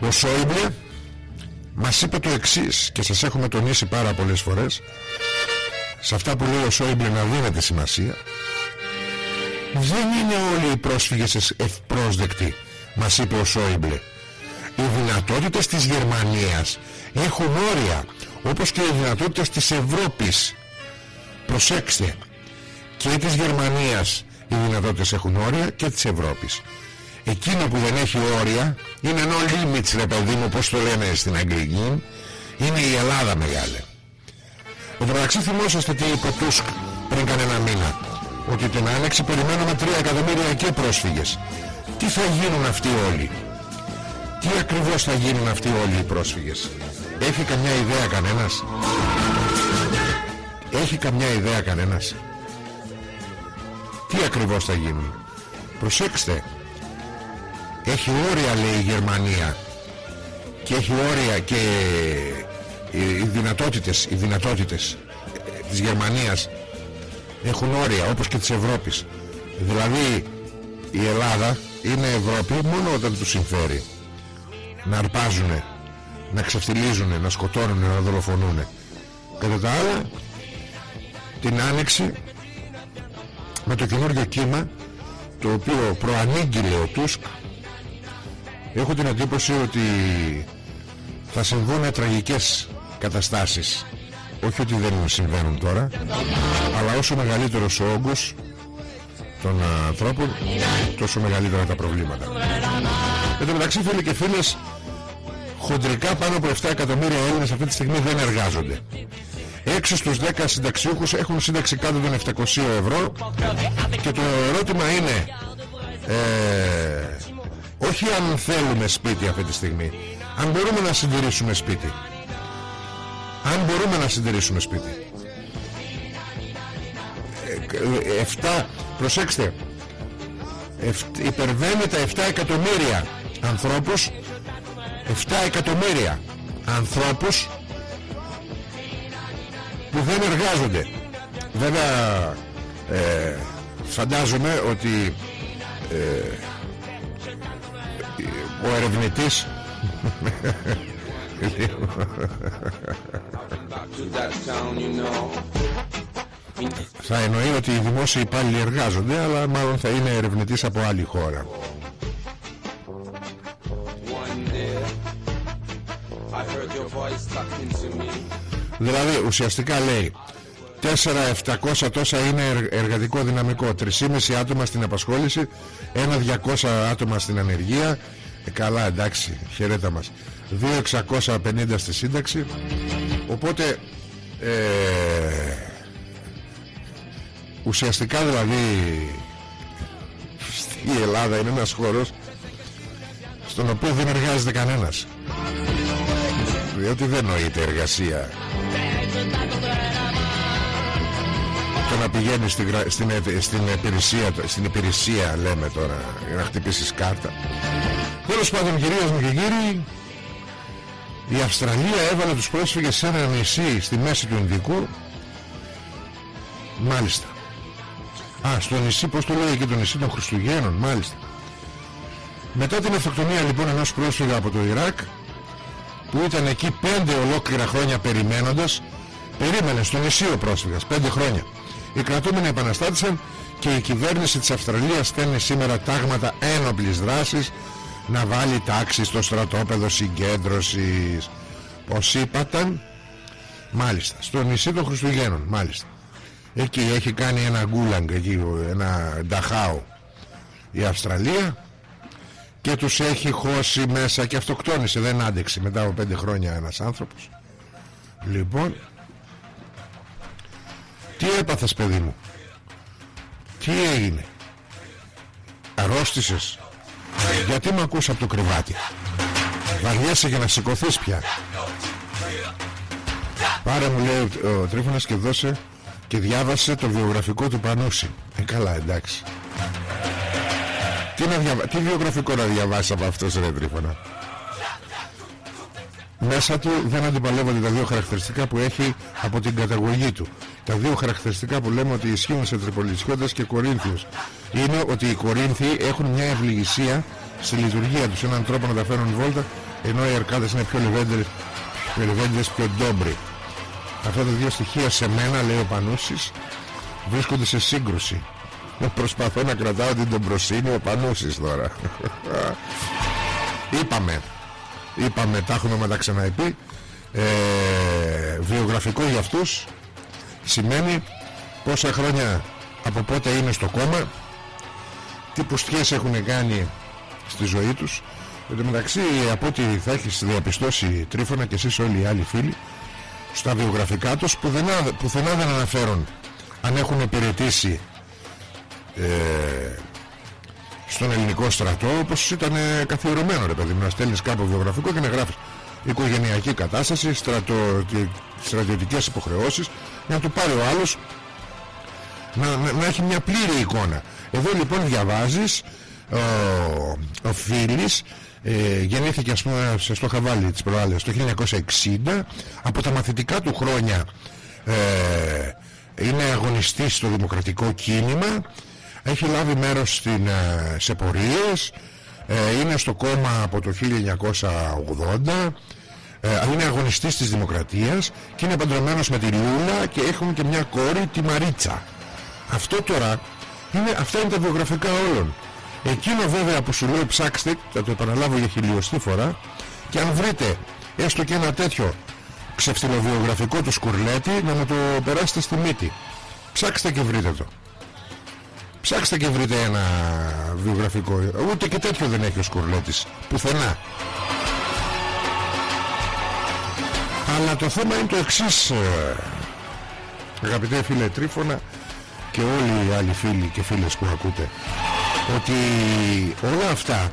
ο Σόιμπλε μας είπε το εξής και σας έχουμε τονίσει πάρα πολλές φορές. Σε αυτά που λέει ο Σόιμπλε να δίνετε σημασία δεν είναι όλοι οι πρόσφυγες ευπρόσδεκτοι μας είπε ο Σόιμπλε οι δυνατότητες της Γερμανίας έχουν όρια όπως και οι δυνατότητες της Ευρώπης. Προσέξτε και της Γερμανίας οι δυνατότητες έχουν όρια και της Ευρώπης. Εκείνο που δεν έχει όρια είναι no limits ρε παιδί μου πως το λένε στην Αγγλική. Είναι η Ελλάδα μεγάλη. Ο μεταξύ θυμόσαστε τι είπε ο Τούσκ πριν κανένα μήνα ότι την άνοιξη περιμένουμε 3 εκατομμύρια και πρόσφυγες. Τι θα γίνουν αυτοί όλοι; Τι ακριβώς θα γίνουν αυτοί όλοι οι πρόσφυγες; Έχει καμιά ιδέα κανένας; Έχει καμιά ιδέα κανένας; Τι ακριβώς θα γίνουν; Προσέξτε. Έχει όρια λέει η Γερμανία. Και έχει όρια και οι δυνατότητες οι δυνατότητες της Γερμανίας έχουν όρια όπως και της Ευρώπης. Δηλαδή η Ελλάδα είναι Ευρώπη μόνο όταν τους συμφέρει να αρπάζουν να ξεφτιλίζουν, να σκοτώνουν, να δολοφονούν κατά τα άλλα την άνοιξη με το καινούργιο κύμα το οποίο προανήγγειλε ο Τούσκ έχω την εντύπωση ότι θα συμβούν τραγικές καταστάσεις. Όχι ότι δεν συμβαίνουν τώρα αλλά όσο μεγαλύτερος ο όγκος των ανθρώπων τόσο μεγαλύτερα τα προβλήματα Εν τω μεταξύ φίλοι και φίλες χοντρικά πάνω από 7 εκατομμύρια Έλληνες αυτή τη στιγμή δεν εργάζονται. 6 στους 10 συνταξιούχους έχουν σύνταξη κάτω των 700 ευρώ. Και το ερώτημα είναι ε, όχι αν θέλουμε σπίτι αυτή τη στιγμή αν μπορούμε να συντηρήσουμε σπίτι. Αν μπορούμε να συντηρήσουμε σπίτι. 7 προσέξτε υπερβαίνει τα 7 εκατομμύρια ανθρώπους 7 εκατομμύρια ανθρώπους που δεν εργάζονται. Βέβαια ε, φαντάζομαι ότι ε, ο ερευνητής θα εννοεί ότι οι δημόσιοι υπάλληλοι εργάζονται αλλά μάλλον θα είναι ερευνητής από άλλη χώρα Δηλαδή ουσιαστικά λέει 4-700 τόσα είναι εργατικό δυναμικό. 3,5 άτομα στην απασχόληση 1-200 άτομα στην ανεργία. Ε, Καλά εντάξει χαιρέτα μας. 2.650 στη σύνταξη. Οπότε ε, Ουσιαστικά δηλαδή Στη Ελλάδα είναι ένας χώρος Στον οποίο δεν εργάζεται κανένας Διότι δεν νοείται εργασία. Το να πηγαίνεις στην, στην, στην, υπηρεσία, στην υπηρεσία λέμε τώρα για να χτυπήσεις κάρτα. Τέλος πάντων κυρίες μου και κύριοι η Αυστραλία έβαλε τους πρόσφυγες σε ένα νησί στη μέση του Ινδικού. Μάλιστα. Α, στο νησί, πώς το λέει και το νησί των Χριστουγέννων, μάλιστα. Μετά την αυτοκτονία λοιπόν ενός πρόσφυγα από το Ιράκ Που ήταν εκεί πέντε ολόκληρα χρόνια περιμένοντας Περίμενε στο νησί ο πρόσφυγας, πέντε χρόνια. Οι κρατούμενοι επαναστάτησαν και η κυβέρνηση της Αυστραλίας στέλνει σήμερα τάγματα ένοπλης δράσης να βάλει τάξη στο στρατόπεδο συγκέντρωσης. Πως είπαταν; Μάλιστα στο νησί των Χριστουγέννων μάλιστα. Εκεί έχει κάνει ένα γκούλαγκ εκεί, ένα νταχάο. Η Αυστραλία και τους έχει χώσει μέσα και αυτοκτόνησε δεν άντεξε. Μετά από πέντε χρόνια ένας άνθρωπος. Λοιπόν τι έπαθες παιδί μου; Τι έγινε; Αρρώστησες; Γιατί με ακούς από το κρεβάτι; Βαριέσαι για να σηκωθείς πια. Πάρε μου λέει ο, ο Τρίφωνας και δώσε Και διάβασε το βιογραφικό του Πανούση Ε καλά εντάξει τι, να διαβα... τι βιογραφικό να διαβάσεις από αυτός ρε Τρίφωνα; Μέσα του δεν αντιπαλεύονται τα δύο χαρακτηριστικά που έχει από την καταγωγή του. Τα δύο χαρακτηριστικά που λέμε ότι ισχύουν σε Τριπολιτσιώτες και Κορίνθιους είναι ότι οι Κορίνθιοι έχουν μια ευληγησία στη λειτουργία τους, έναν τρόπο να τα φέρουν βόλτα, ενώ οι Αρκάδες είναι πιο λεβέντες, πιο, λεβέντες, πιο ντόμπροι. Αυτά τα δύο στοιχεία σε μένα, λέει ο Πανούσης, βρίσκονται σε σύγκρουση. Προσπαθώ να κρατάω την τομπροσύνη ο Πανούσης τώρα. Είπαμε. Είπαμε τα έχουμε μεταξαναεπεί ε, βιογραφικό για αυτούς σημαίνει πόσα χρόνια από πότε είναι στο κόμμα τι πουστιές έχουν κάνει στη ζωή τους. Εν τω μεταξύ από ό,τι θα έχεις διαπιστώσει τρίφωνα και εσείς όλοι οι άλλοι φίλοι στα βιογραφικά τους πουθενά, πουθενά δεν αναφέρουν αν έχουν υπηρετήσει ε, στον ελληνικό στρατό όπως ήταν καθιερωμένο ρε παιδί μου να στέλνεις κάπου βιογραφικό και να γράφεις. Οικογενειακή κατάσταση στρατο, στρατιωτικές υποχρεώσεις για να του πάρει ο άλλος να, να, να έχει μια πλήρη εικόνα. Εδώ λοιπόν διαβάζεις ο, ο Φίλης ε, γεννήθηκε ας πούμε στο Χαβάλι της προάλλες το 1960 από τα μαθητικά του χρόνια ε, είναι αγωνιστής στο δημοκρατικό κίνημα έχει λάβει μέρος στην, ε, σε πορείες ε, είναι στο κόμμα από το 1980 ε, είναι αγωνιστής της Δημοκρατίας και είναι παντρεμένος με τη Λούλα και έχουν και μια κόρη τη Μαρίτσα. Αυτό τώρα είναι, αυτά είναι τα βιογραφικά όλων. Εκείνο βέβαια που σου λέω ψάξτε θα το επαναλάβω για χιλιοστή φορά και αν βρείτε έστω και ένα τέτοιο ξεφτιλοβιογραφικό του Σκουρλέτη να μου το περάσετε στη μύτη. Ψάξτε και βρείτε το Ψάξτε και βρείτε ένα βιογραφικό. Ούτε και τέτοιο δεν έχει ο Σκουρλέτης. Πουθενά. Αλλά το θέμα είναι το εξής ε, Αγαπητέ φίλε Τρίφωνα Και όλοι οι άλλοι φίλοι και φίλες που ακούτε Ότι όλα αυτά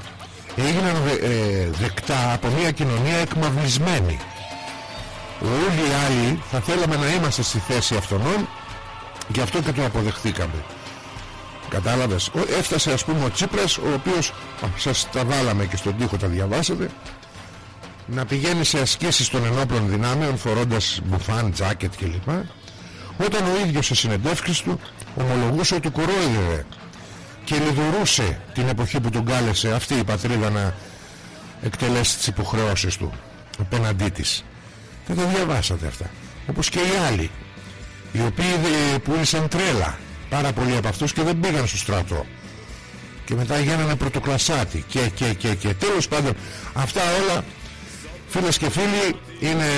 Έγιναν ε, δεκτά από μια κοινωνία εκμαυλισμένη. Όλοι οι άλλοι θα θέλαμε να είμαστε στη θέση αυτών Γι' αυτό και το αποδεχθήκαμε Κατάλαβες. Έφτασε ας πούμε ο Τσίπρας Ο οποίος σας τα βάλαμε και στον τοίχο τα διαβάσατε Να πηγαίνει σε ασκήσεις των ενόπλων δυνάμεων Φορώντας μπουφάν, τζάκετ κλπ. Όταν ο ίδιος σε συνεντεύξεις του ομολογούσε ότι κορόιδευε και λιδωρούσε την εποχή που τον κάλεσε αυτή η πατρίδα να εκτελέσει τις υποχρεώσεις του απέναντί της. Δεν τα διαβάσατε αυτά. Όπως και οι άλλοι οι οποίοι πούλησαν τρέλα πάρα πολλοί από αυτούς και δεν πήγαν στο στρατό. Και μετά γίνανε πρωτοκλασάτη και και και και. Τέλος πάντων αυτά όλα φίλες και φίλοι είναι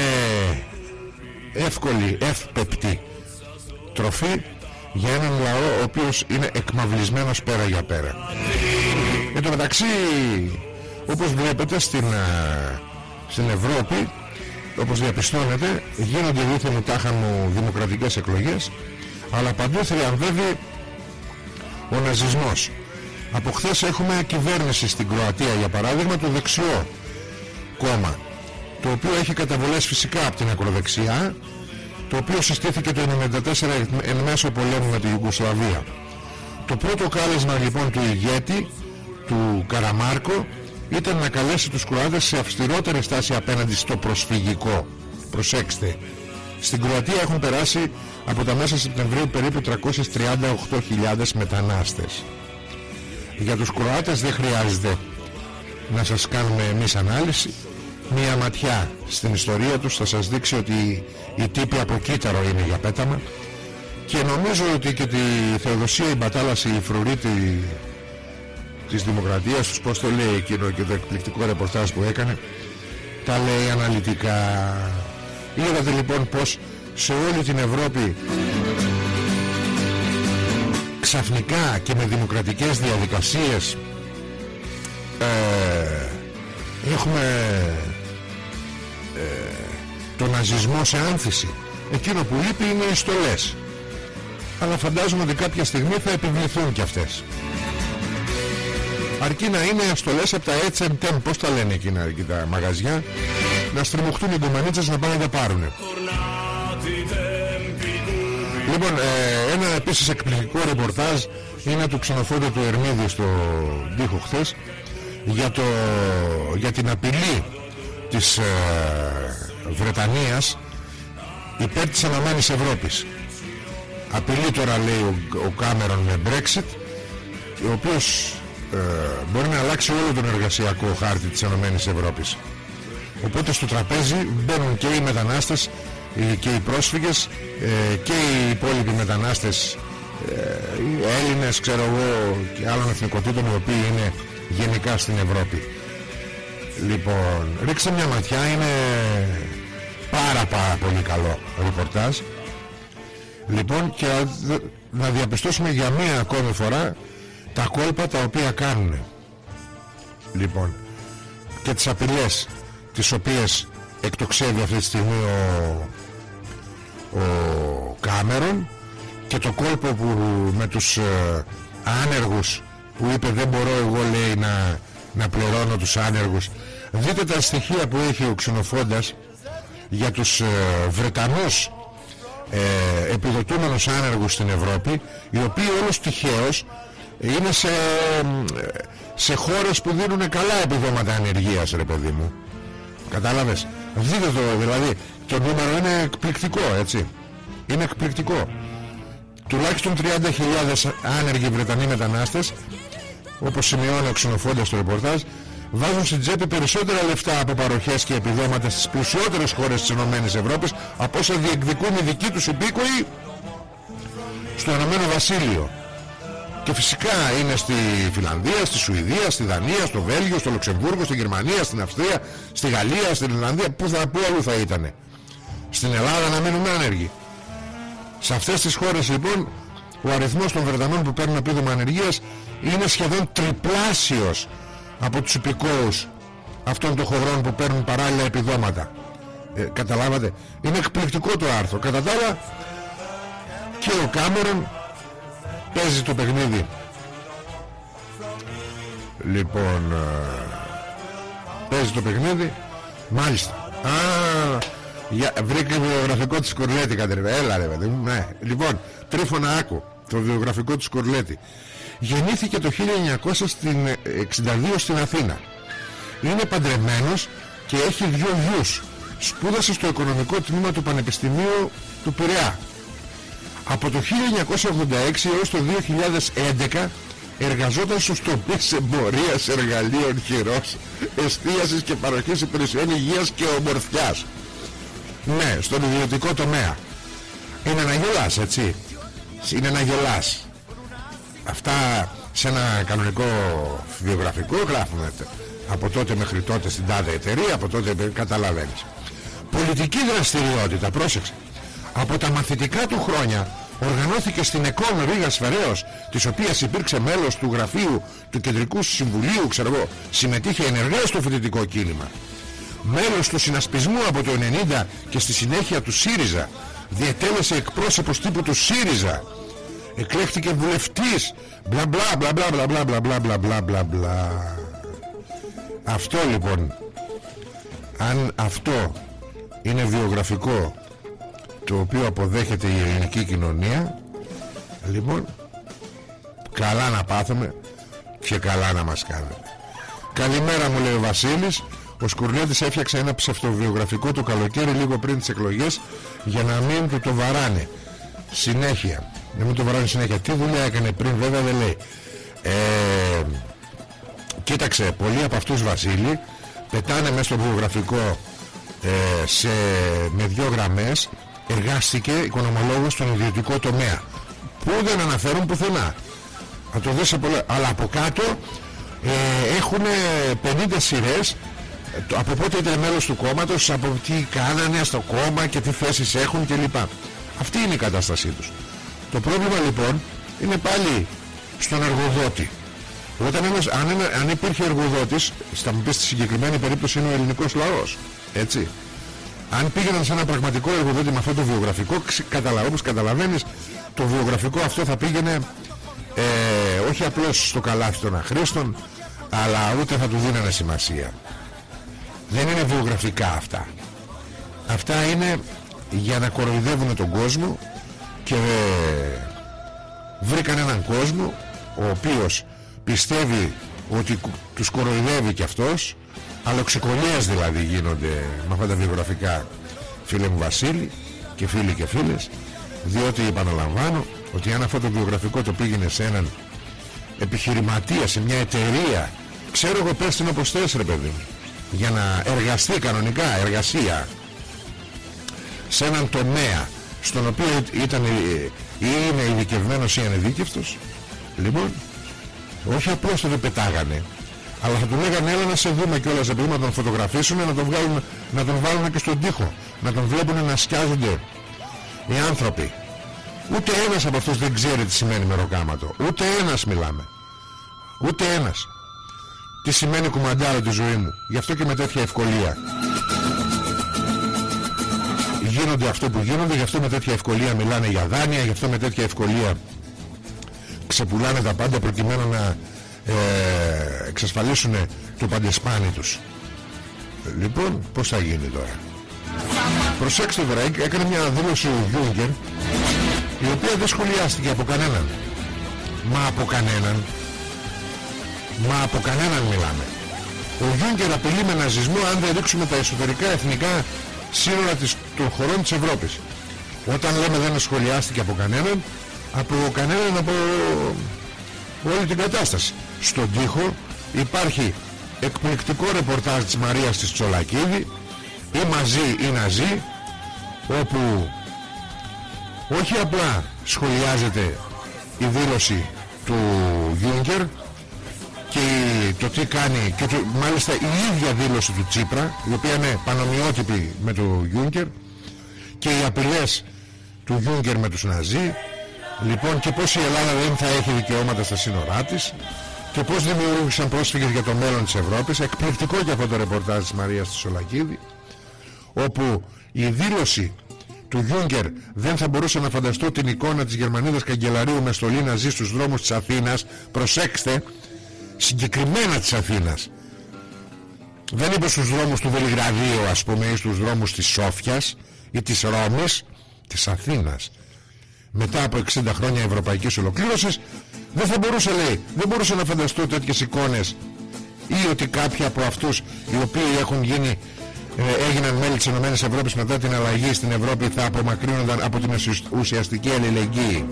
εύκολη, εύπεπτη τροφή για έναν λαό ο οποίος είναι εκμαυλισμένος πέρα για πέρα. Εν τω μεταξύ όπως βλέπετε στην, στην Ευρώπη όπως διαπιστώνετε γίνονται δίθεν τάχα μου δημοκρατικές εκλογές αλλά παντού θριαμβεύει ο ναζισμός. Από χθες έχουμε κυβέρνηση στην Κροατία για παράδειγμα το δεξιό κόμμα το οποίο έχει καταβολές φυσικά από την ακροδεξιά το οποίο συστήθηκε το 1994 εν μέσω πολέμου με τη Ιουγκοσλαβία. Το πρώτο κάλεσμα λοιπόν του ηγέτη του Καραμάρκο ήταν να καλέσει τους Κροάτες σε αυστηρότερη στάση απέναντι στο προσφυγικό. Προσέξτε στην Κροατία έχουν περάσει από τα μέσα Σεπτεμβρίου περίπου 338.000 μετανάστες. Για τους Κροάτες δεν χρειάζεται να σας κάνουμε εμείς ανάλυση. Μία ματιά στην ιστορία τους θα σας δείξει ότι η τύπη από κύτταρο είναι για πέταμα. Και νομίζω ότι και τη Θεοδοσία η Μπατάλαση η φρουρίτη της Δημοκρατίας τους πως το λέει εκείνο και το εκπληκτικό ρεπορτάζ που έκανε τα λέει αναλυτικά. Είδατε λοιπόν πως σε όλη την Ευρώπη ξαφνικά και με δημοκρατικές διαδικασίες ε, έχουμε ε, τον ναζισμό σε άνθηση. Εκείνο που λείπει είναι οι στολές. Αλλά φαντάζομαι ότι κάποια στιγμή θα επιβληθούν και αυτές. Αρκεί να είναι στολές από τα H&M πως τα λένε εκείνα εκεί τα μαγαζιά να στριμωχτούν οι κομμανίτσες να πάνε να τα πάρουν Λοιπόν, ε, ένα επίσης εκπληκτικό ρεπορτάζ είναι του ξενοφόντα του Ερμίδη στο τοίχο χθες για, το, για την απειλή της ε, Βρετανίας υπέρ της Αναμένης Ευρώπης. Απειλεί τώρα λέει ο, ο Κάμερον με Brexit ο οποίος ε, μπορεί να αλλάξει όλο τον εργασιακό χάρτη της Αναμένης Ευρώπης. Οπότε στο τραπέζι μπαίνουν και οι μετανάστες και οι πρόσφυγες ε, και οι υπόλοιποι μετανάστες ε, οι Έλληνες ξέρω εγώ και άλλων εθνικοτήτων οι οποίοι είναι γενικά στην Ευρώπη Λοιπόν, ρίξτε μια ματιά, είναι πάρα πάρα πολύ καλό ρεπορτάζ. Λοιπόν, και να διαπιστώσουμε για μία ακόμη φορά τα κόλπα τα οποία κάνουν. Λοιπόν, και τις απειλές τις οποίες εκτοξεύει αυτή τη στιγμή ο, ο Κάμερον και το κόλπο που με τους ε, άνεργους που είπε δεν μπορώ εγώ λέει να να πληρώνω τους άνεργους. Δείτε τα στοιχεία που έχει ο ξενοφόντας για τους ε, Βρετανούς ε, επιδοτούμενους άνεργους στην Ευρώπη οι οποίοι όλος τυχαίως είναι σε, σε χώρες που δίνουν καλά επιδόματα ανεργίας ρε παιδί μου. Κατάλαβες; Δείτε το δηλαδή το νούμερο είναι εκπληκτικό έτσι είναι εκπληκτικό τουλάχιστον 30.000 άνεργοι Βρετανοί μετανάστες όπως σημειώνει ο ξενοφόντας στο ρεπορτάζ βάζουν στην τσέπη περισσότερα λεφτά από παροχές και επιδόματα στις πλουσιότερες χώρες της ΕΕ από όσα διεκδικούν οι δικοί τους υπήκοοι στο Ηνωμένο Βασίλειο και φυσικά είναι στη Φιλανδία, στη Σουηδία, στη Δανία, στο Βέλγιο, στο Λουξεμβούργο, στη Γερμανία, στην Αυστρία, στη Γαλλία, στην Ιρλανδία. Πού, θα, πού αλλού θα ήταν. Στην Ελλάδα να μείνουν άνεργοι. Σε αυτές τις χώρες λοιπόν ο αριθμός των Βρετανών που παίρνουν επίδομα ανεργίας είναι σχεδόν τριπλάσιος από τους υπηκόους αυτών των χωρών που παίρνουν παράλληλα επιδόματα. Ε, καταλάβατε; Είναι εκπληκτικό το άρθρο. Κατά τα άλλα και ο Κάμερον παίζει το παιχνίδι. Λοιπόν ε, παίζει το παιχνίδι. Μάλιστα. Α, για, βρήκε βιογραφικό της Κορλέτη κατερβέ έλα ρε παιδί μου ναι. λοιπόν τρίφωνα άκου το βιογραφικό της Κορλέτη γεννήθηκε το 1962 στην Αθήνα είναι παντρεμένος και έχει δυο γιους σπούδασε στο οικονομικό τμήμα του Πανεπιστημίου του Πειραιά Από το 1986 έως το 2011 εργαζόταν στους τοπείς εμπορίας εργαλείων χειρός, εστίασης και παροχής υπηρεσιών υγείας και ομορφιάς. Ναι, στον ιδιωτικό τομέα. Είναι να γελάς, έτσι. Είναι να γελάς. Αυτά σε ένα κανονικό βιογραφικό γράφουμε από τότε μέχρι τότε στην τάδε εταιρεία, από τότε καταλαβαίνεις. Πολιτική δραστηριότητα, πρόσεξε. Από τα μαθητικά του χρόνια οργανώθηκε στην ΕΚΟΝ Ρήγας Φεραίος της οποίας υπήρξε μέλος του γραφείου του Κεντρικού Συμβουλίου ξέρω εγώ, συμμετείχε ενεργά στο φοιτητικό κίνημα μέλος του συνασπισμού από το 90 και στη συνέχεια του ΣΥΡΙΖΑ. Διετέλεσε εκπρόσωπος τύπου του ΣΥΡΙΖΑ. Εκλέχθηκε βουλευτής. Μπλα μπλα μπλα μπλα μπλα μπλα μπλα μπλα μπλα μπλα μπλα. Αυτό λοιπόν αν αυτό είναι βιογραφικό το οποίο αποδέχεται η ελληνική κοινωνία λοιπόν καλά να πάθουμε και καλά να μας κάνουμε καλημέρα μου λέει ο Βασίλης ο Σκουρνέτης έφτιαξε ένα ψευτοβιογραφικό το καλοκαίρι λίγο πριν τις εκλογές για να μην του το βαράνε. Συνέχεια. Να μην το βαράνε συνέχεια. Τι δουλειά έκανε πριν βέβαια δεν λέει. Ε, κοίταξε πολλοί από αυτούς Βασίλη πετάνε μέσα στο βιογραφικό ε, σε, με δύο γραμμές εργάστηκε οικονομολόγος στον ιδιωτικό τομέα. Που δεν αναφέρουν πουθενά. Θα το δεις πολλά, αλλά από κάτω ε, έχουν 50 σειρές ε, από πότε ήταν μέλος του κόμματος από τι κάνανε στο κόμμα και τι θέσεις έχουν κλπ. Αυτή είναι η κατάστασή τους. Το πρόβλημα λοιπόν είναι πάλι στον εργοδότη. Όταν ένας, αν, αν υπήρχε εργοδότης θα μου πεις στη συγκεκριμένη περίπτωση είναι ο ελληνικός λαός έτσι. Αν πήγαιναν σε ένα πραγματικό εργοδότη με αυτό το βιογραφικό καταλα, όπως καταλαβαίνεις το βιογραφικό αυτό θα πήγαινε ε, όχι απλώς στο καλάθι των αχρήστων αλλά ούτε θα του δίνανε σημασία δεν είναι βιογραφικά αυτά. Αυτά είναι για να κοροϊδεύουν τον κόσμο και ε, βρήκαν έναν κόσμο ο οποίος πιστεύει ότι τους κοροϊδεύει και αυτός Αλλοξικολίες δηλαδή γίνονται με αυτά τα βιογραφικά φίλε μου Βασίλη και φίλοι και φίλες διότι επαναλαμβάνω ότι αν αυτό το βιογραφικό το πήγαινε σε έναν επιχειρηματία, σε μια εταιρεία ξέρω εγώ πες την όπως θες ρε παιδί για να εργαστεί κανονικά εργασία σε έναν τομέα στον οποίο ήταν ή είναι ειδικευμένος ή ανεδίκευτος λοιπόν όχι απλώς το πετάγανε αλλά θα του λέγανε έλα να σε δούμε κιόλας επειδή να τον φωτογραφίσουν να τον, βγάλουν, να τον βάλουν και στον τοίχο να τον βλέπουν να σκιάζονται οι άνθρωποι ούτε ένας από αυτούς δεν ξέρει τι σημαίνει μεροκάματο. Ούτε ένας μιλάμε. Ούτε ένας τι σημαίνει κουμαντάρο τη ζωή μου. Γι' αυτό και με τέτοια ευκολία. Γίνονται αυτό που γίνονται γι' αυτό με τέτοια ευκολία μιλάνε για δάνεια γι' αυτό με τέτοια ευκολία ξεπουλάνε τα πάντα προκειμένου να ε, εξασφαλίσουν το παντεσπάνι τους. Λοιπόν πως θα γίνει τώρα. Προσέξτε τώρα έκανε μια δήλωση ο Γιούγκερ η οποία δεν σχολιάστηκε από κανέναν. Μα από κανέναν μα από κανέναν μιλάμε. Ο Γιούγκερ απειλεί με ναζισμό αν δεν ρίξουμε τα εσωτερικά εθνικά σύνορα της, των χωρών της Ευρώπης. Όταν λέμε δεν σχολιάστηκε από κανέναν από κανέναν από όλη την κατάσταση. Στον τοίχο υπάρχει εκπληκτικό ρεπορτάζ της Μαρίας της Τσολακίδη. Ή μαζί ή να ζει όπου όχι απλά σχολιάζεται η δήλωση του Γιούγκερ και το τι κάνει και το, μάλιστα η ίδια δήλωση του Τσίπρα η οποία είναι πανομοιότυπη με το Γιούγκερ και οι απειλές του Γιούγκερ με τους Ναζί λοιπόν και πως η Ελλάδα δεν θα έχει δικαιώματα στα σύνορά της και πώς δημιούργησαν πρόσφυγες για το μέλλον της Ευρώπης. Εκπληκτικό και αυτό το ρεπορτάζ της Μαρίας της Σολακίδη όπου η δήλωση του Γιούγκερ δεν θα μπορούσε να φανταστώ την εικόνα της Γερμανίδας καγκελαρίου με στολή να ζει στους δρόμους της Αθήνας. Προσέξτε συγκεκριμένα της Αθήνας δεν είπε στους δρόμους του Βελιγραδίου ας πούμε ή στους δρόμους της Σόφιας ή της Ρώμης της Αθήνας μετά από 60 χρόνια ευρωπαϊκής ολοκλήρωσης δεν θα μπορούσε λέει δεν μπορούσε να φανταστώ τέτοιες εικόνες ή ότι κάποιοι από αυτούς οι οποίοι έχουν γίνει ε, έγιναν μέλη της Ενωμένης Ευρώπης μετά την αλλαγή στην Ευρώπη θα απομακρύνονταν από την ουσιαστική αλληλεγγύη.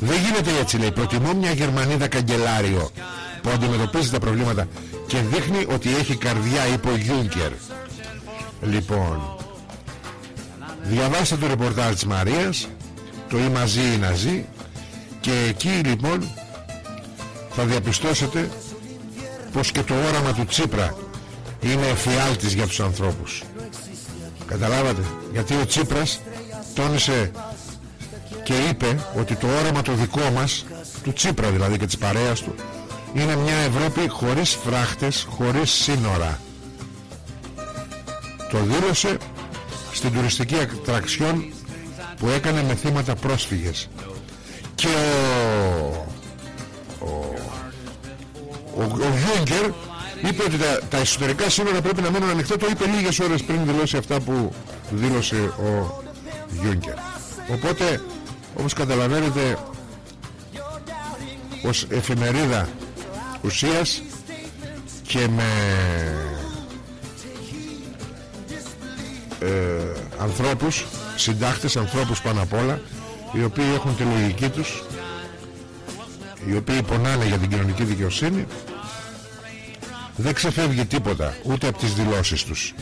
Δεν γίνεται έτσι λέει. Προτιμώ μια Γερμανίδα καγκελάριο που αντιμετωπίζει τα προβλήματα και δείχνει ότι έχει καρδιά υπό Γιούγκερ. Λοιπόν, διαβάστε το ρεπορτάζ της Μαρίας, το «Η μαζί ή να ζει» και εκεί λοιπόν θα διαπιστώσετε πως και το όραμα του Τσίπρα είναι εφιάλτης για τους ανθρώπους. Καταλάβατε, γιατί ο Τσίπρας τόνισε και είπε ότι το όραμα το δικό μας, του Τσίπρα δηλαδή και της παρέας του, είναι μια Ευρώπη χωρίς φράχτες, χωρίς σύνορα. Το δήλωσε στην τουριστική ατραξιόν που έκανε με θύματα πρόσφυγες. Και ο, ο, ο, ο είπε ότι τα, τα εσωτερικά σύνορα πρέπει να μένουν ανοιχτά. Το είπε λίγες ώρες πριν δηλώσει αυτά που δήλωσε ο Γιούγκερ. Οπότε, όπως καταλαβαίνετε, ως εφημερίδα ουσίας και με ε, ανθρώπους, συντάχτες, ανθρώπους πάνω απ' όλα, οι οποίοι έχουν τη λογική τους, οι οποίοι πονάνε για την κοινωνική δικαιοσύνη, δεν ξεφεύγει τίποτα, ούτε από τις δηλώσεις τους.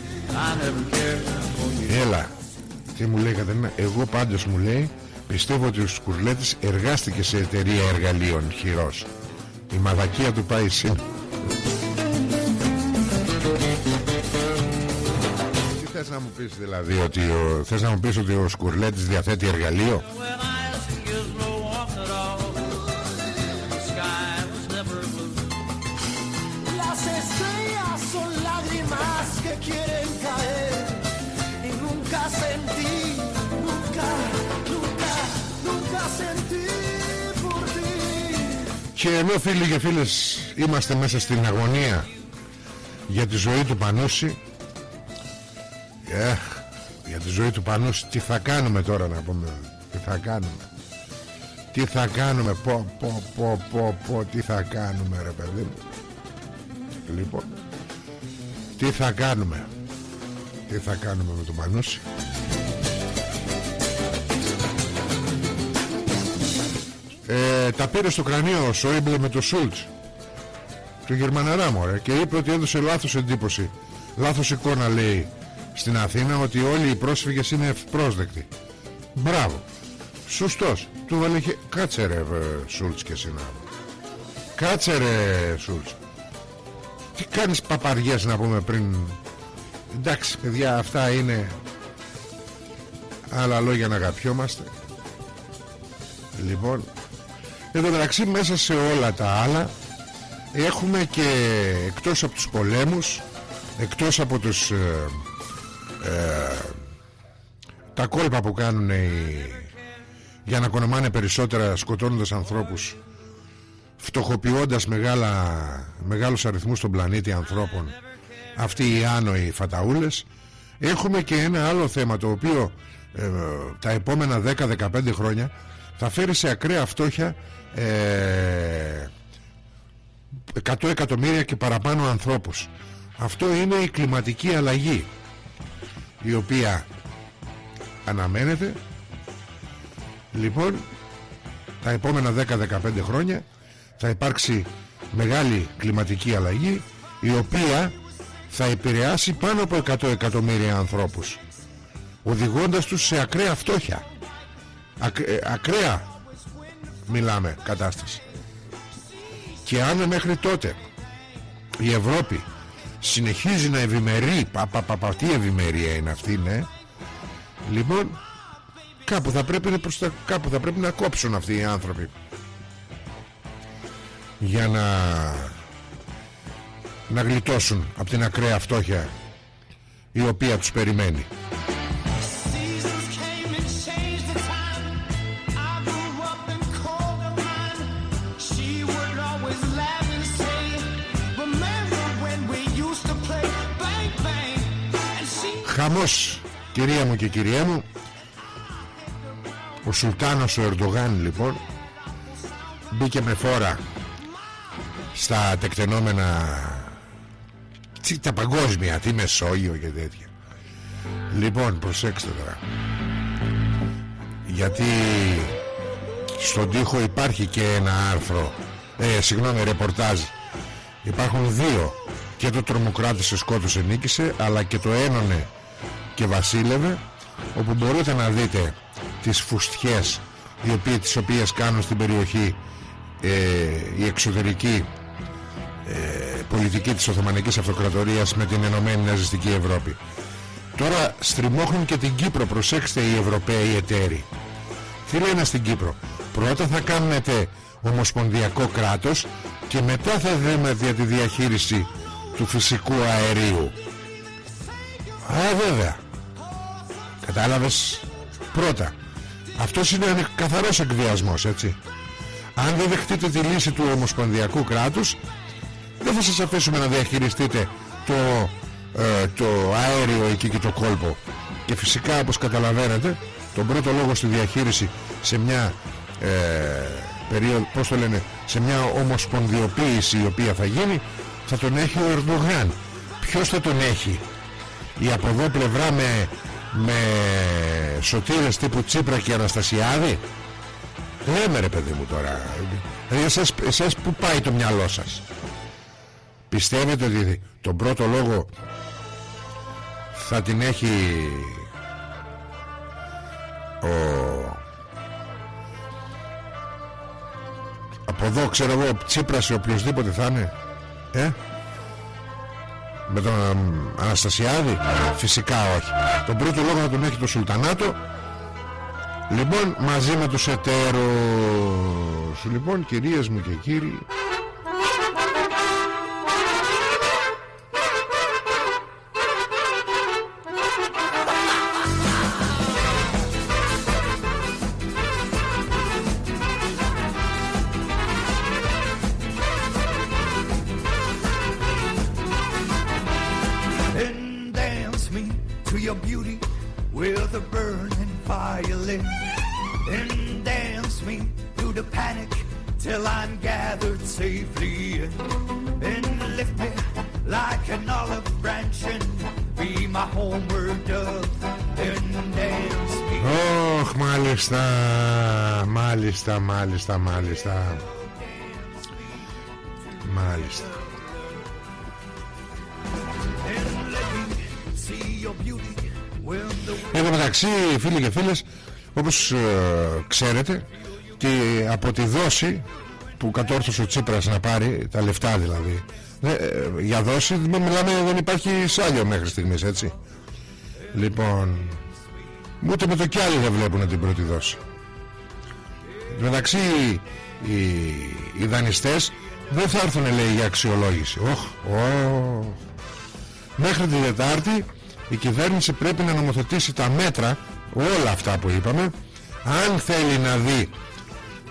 Έλα, τι μου λέει Κατερίνα, εγώ πάντως μου λέει, πιστεύω ότι ο Σκουρλέτης εργάστηκε σε εταιρεία εργαλείων χειρός. Η μαλακία του πάει σήμερα. Τι θες να μου πεις δηλαδή ότι ο, θες να μου πεις ότι ο Σκουρλέτης διαθέτει εργαλείο; Και ενώ φίλοι και φίλες είμαστε μέσα στην αγωνία για τη ζωή του Πανούση ε, για τη ζωή του Πανούση τι θα κάνουμε τώρα να πούμε τι θα κάνουμε τι θα κάνουμε πω πω πω πω πω τι θα κάνουμε ρε παιδί μου. Λοιπόν τι θα κάνουμε τι θα κάνουμε με τον Πανούση; Ε, τα πήρε στο κρανίο ο Σόιμπλε με το Σούλτς. Του Γερμαναρά μωρέ. Και είπε ότι έδωσε λάθος εντύπωση. Λάθος εικόνα λέει στην Αθήνα ότι όλοι οι πρόσφυγες είναι ευπρόσδεκτοι. Μπράβο. Σωστός. Του βάλε και κάτσε ρε Σούλτς και εσύ κάτσε ρε Σούλτς. Τι κάνεις παπαριές να πούμε πριν; Εντάξει παιδιά αυτά είναι. Άλλα λόγια να αγαπιόμαστε. Λοιπόν εδώ μεταξύ μέσα σε όλα τα άλλα έχουμε και εκτός από τους πολέμους εκτός από τους ε, ε, τα κόλπα που κάνουν για να κονομάνε περισσότερα σκοτώνοντας ανθρώπους φτωχοποιώντας μεγάλα, μεγάλους αριθμούς στον πλανήτη ανθρώπων αυτοί οι άνοιοι φαταούλες. Έχουμε και ένα άλλο θέμα το οποίο ε, τα επόμενα 10-15 χρόνια θα φέρει σε ακραία φτώχεια ε, 100 εκατομμύρια και παραπάνω ανθρώπους. Αυτό είναι η κλιματική αλλαγή η οποία αναμένεται. Λοιπόν τα επόμενα 10-15 χρόνια θα υπάρξει μεγάλη κλιματική αλλαγή η οποία θα επηρεάσει πάνω από 100 εκατομμύρια ανθρώπους οδηγώντας τους σε ακραία φτώχεια ε, ακραία μιλάμε κατάσταση. Και αν μέχρι τότε η Ευρώπη συνεχίζει να ευημερεί πα, πα, πα, πα τι ευημερία είναι αυτή ναι λοιπόν κάπου θα πρέπει να, προστα... κάπου θα πρέπει να κόψουν αυτοί οι άνθρωποι για να να γλιτώσουν από την ακραία φτώχεια η οποία τους περιμένει Χαμός κυρία μου και κυρία μου Ο Σουλτάνος ο Ερντογάν λοιπόν Μπήκε με φόρα Στα τεκτενόμενα τι, τα παγκόσμια, τι Μεσόγειο και τέτοια. Λοιπόν, προσέξτε τώρα. Γιατί στον τοίχο υπάρχει και ένα άρθρο, ε, συγγνώμη, ρεπορτάζ. Υπάρχουν δύο. Και το τρομοκράτησε, σκότωσε, νίκησε, αλλά και το ένωνε και βασίλευε, όπου μπορείτε να δείτε τις φουστιές οι οποίες, τις οποίες κάνουν στην περιοχή ε, η εξωτερική ε, πολιτική της Οθωμανικής Αυτοκρατορίας με την Ενωμένη Ναζιστική Ευρώπη. Τώρα στριμώχνουν και την Κύπρο, προσέξτε οι Ευρωπαίοι εταίροι. Τι λένε στην Κύπρο; Πρώτα θα κάνετε ομοσπονδιακό κράτος και μετά θα δούμε για τη διαχείριση του φυσικού αερίου. Α, βέβαια. Κατάλαβες; Πρώτα. Αυτός είναι καθαρός εκβιασμός, έτσι. Αν δεν δεχτείτε τη λύση του ομοσπονδιακού κράτους, δεν θα σας αφήσουμε να διαχειριστείτε το, ε, το αέριο εκεί και το κόλπο. Και φυσικά, όπως καταλαβαίνετε, τον πρώτο λόγο στη διαχείριση σε μια ε, περίοδο, πώς το λένε, σε μια ομοσπονδιοποίηση η οποία θα γίνει, θα τον έχει ο Ερντογάν. Ποιος θα τον έχει, η από εδώ πλευρά με, με σωτήρες τύπου Τσίπρα και Αναστασιάδη. Λέμε ρε παιδί μου τώρα. Δηλαδή εσάς, εσάς που πάει το μυαλό σας. Πιστεύετε ότι τον πρώτο λόγο θα την έχει ο... Από εδώ ξέρω εγώ Τσίπρας ή οποιοδήποτε θα είναι Ε; Με τον Αναστασιάδη; Φυσικά όχι. Τον πρώτο λόγο θα τον έχει το Σουλτανάτο. Λοιπόν μαζί με τους εταίρους. Λοιπόν κυρίες μου και κύριοι μάλιστα, μάλιστα, μάλιστα. Μάλιστα. And let me see your beauty when the Εν τω μεταξύ, φίλοι και φίλες, όπως ε, ξέρετε, και από τη δόση που κατόρθωσε ο Τσίπρας να πάρει, τα λεφτά δηλαδή, ε, ε, για δόση δεν μιλάμε, δεν υπάρχει σάλιο μέχρι στιγμής, έτσι. Λοιπόν, ούτε με το κι άλλοι δεν βλέπουν την πρώτη δόση. Εν τω μεταξύ, οι, οι δανειστές δεν θα έρθουν, λέει, για αξιολόγηση. Οχ, οχ. Μέχρι τη Δετάρτη η κυβέρνηση πρέπει να νομοθετήσει τα μέτρα όλα αυτά που είπαμε αν θέλει να δει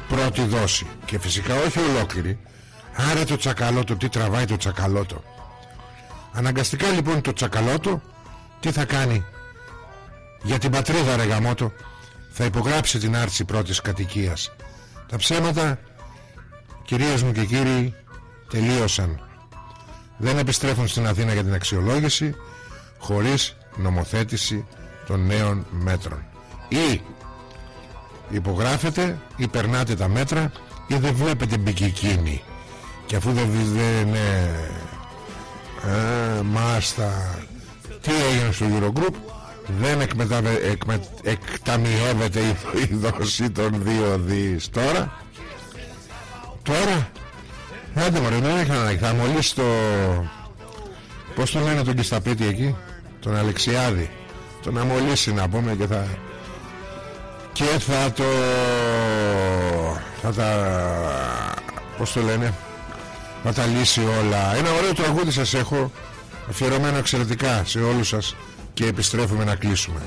πρώτη δόση και φυσικά όχι ολόκληρη άρα το τσακαλώτο τι τραβάει το τσακαλώτο αναγκαστικά λοιπόν το τσακαλώτο τι θα κάνει; Για την πατρίδα ρε γαμότο θα υπογράψει την άρση πρώτης κατοικίας. Τα ψέματα κυρίες μου και κύριοι τελείωσαν. Δεν επιστρέφουν στην Αθήνα για την αξιολόγηση χωρίς νομοθέτηση των νέων μέτρων. Ή υπογράφετε ή περνάτε τα μέτρα ή δεν βλέπετε μπικικίνη. Και αφού δεν δεν είναι ε, μάστα τι έγινε στο Eurogroup δεν εκμεταβε, εκμε, εκταμιεύεται η, η δόση των δύο δις. Τώρα; Τώρα; Άντε μωρέ δεν έχει ανάγκη. Θα μολύσει το πως το λένε τον Κισταπίτη εκεί; Τον Αλεξιάδη. Τον αμολύσει να πούμε και θα και θα το θα τα πως το λένε; Θα τα λύσει όλα. Ένα ωραίο τραγούδι σας έχω. Αφιερωμένο εξαιρετικά σε όλους σας και επιστρέφουμε να κλείσουμε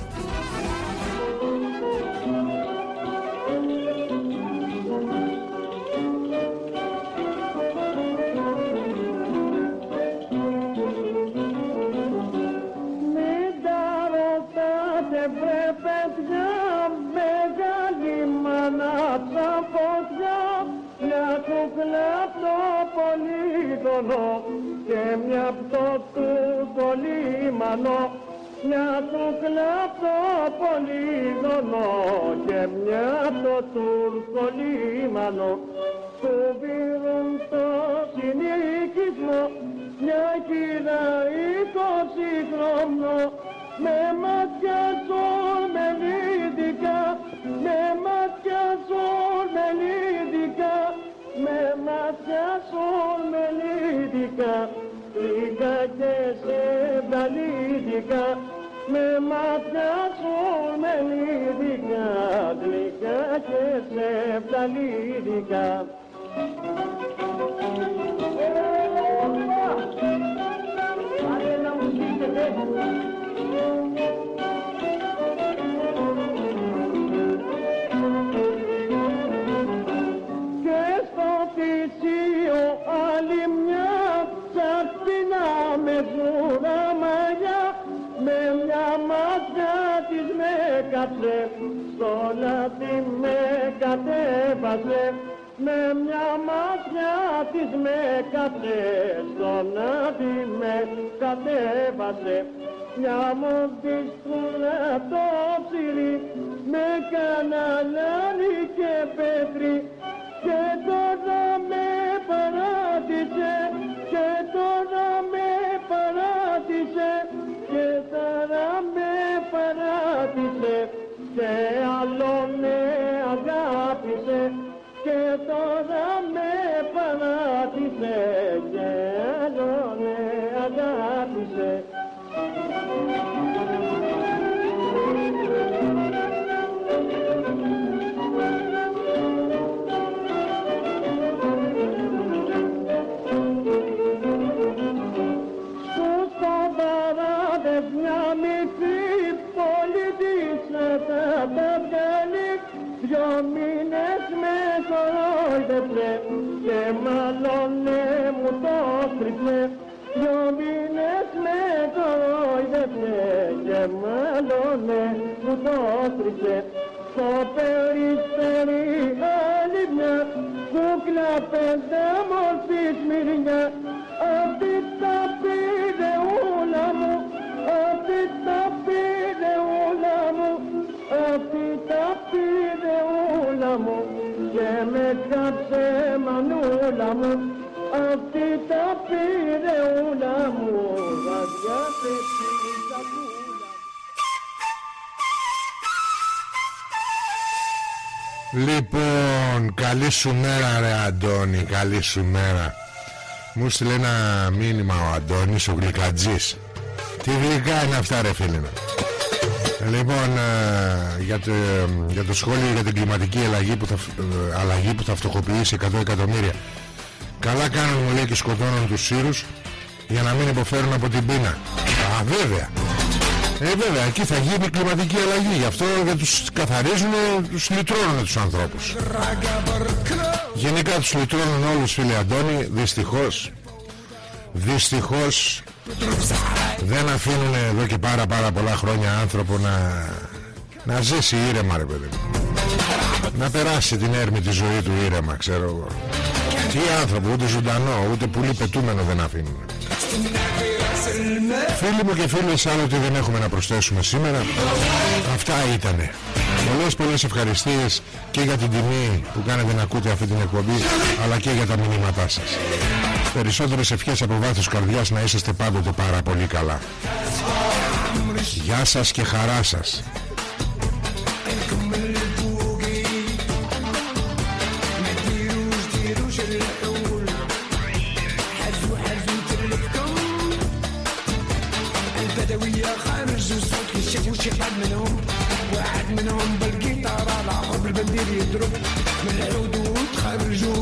μια κυρά είκοσι χρόνο με μάτια σορμελίδικα, με μάτια σορμελίδικα, με μάτια σορμελίδικα, γλυκά και σε βαλίδικα, με μάτια σορμελίδικα, γλυκά και σε βαλίδικα. Με κάψε στο λάδι με κατέβασε. Με μια μάτια της με κάψε στο λάδι με κατέβασε. Μια μόντι το ψηρί με καναλάνι και πέτρι και τώρα με παράτησε άλλο με αγάπησε και τώρα με παράτησε και άλλο με αγάπησε. Στους παπαράδες μια μικρή πολιτήσα τα βγάλει δυο μήνες με κορόιδεψε και μάλλον ναι, μου το στριψε δυο μήνες με κορόιδεψε και μάλλον ναι, μου το στριψε στο περιστέρι άλλη μια κούκλα πέντε μορφή σμυρνιά αυτή μανούλα μου αυτή τα πήρε όλα μου βαδιά πέφτει τα πουλα Λοιπόν, καλή σου μέρα ρε Αντώνη, καλή σου μέρα. Μου στείλε ένα μήνυμα ο Αντώνης, ο Γλυκατζής Τι γλυκά είναι αυτά ρε φίλε μου. Λοιπόν, ε, για, το, για το σχόλιο για την κλιματική αλλαγή που θα, ε, αλλαγή που θα φτωχοποιήσει 100 εκατομμύρια Καλά κάνουν μου λέει και σκοτώνουν τους σύρους για να μην υποφέρουν από την πείνα Α, βέβαια ε, βέβαια, εκεί θα γίνει κλιματική αλλαγή. Γι' αυτό για τους καθαρίζουν, τους λυτρώνουν τους ανθρώπους. Γενικά τους λυτρώνουν όλους, φίλε Αντώνη, δυστυχώς. Δυστυχώς δεν αφήνουν εδώ και πάρα πάρα πολλά χρόνια άνθρωπο να, να ζήσει ήρεμα, ρε παιδί μου. Να περάσει την έρμη τη ζωή του ήρεμα, ξέρω εγώ. Τι άνθρωπο, ούτε ζωντανό, ούτε πουλί πετούμενο δεν αφήνουν. Φίλοι μου και φίλες άλλο ότι δεν έχουμε να προσθέσουμε σήμερα Αυτά ήτανε Πολλές πολλές ευχαριστίες και για την τιμή που κάνετε να ακούτε αυτή την εκπομπή Αλλά και για τα μηνύματά σας Περισσότερες ευχές από βάθος καρδιάς να είσαστε πάντοτε πάρα πολύ καλά Γεια σας και χαρά σας البدوية خارج وصوت شافوا شي حد منهم واحد منهم بالقيطار على عرب البندير يضرب من الحدود خرجوا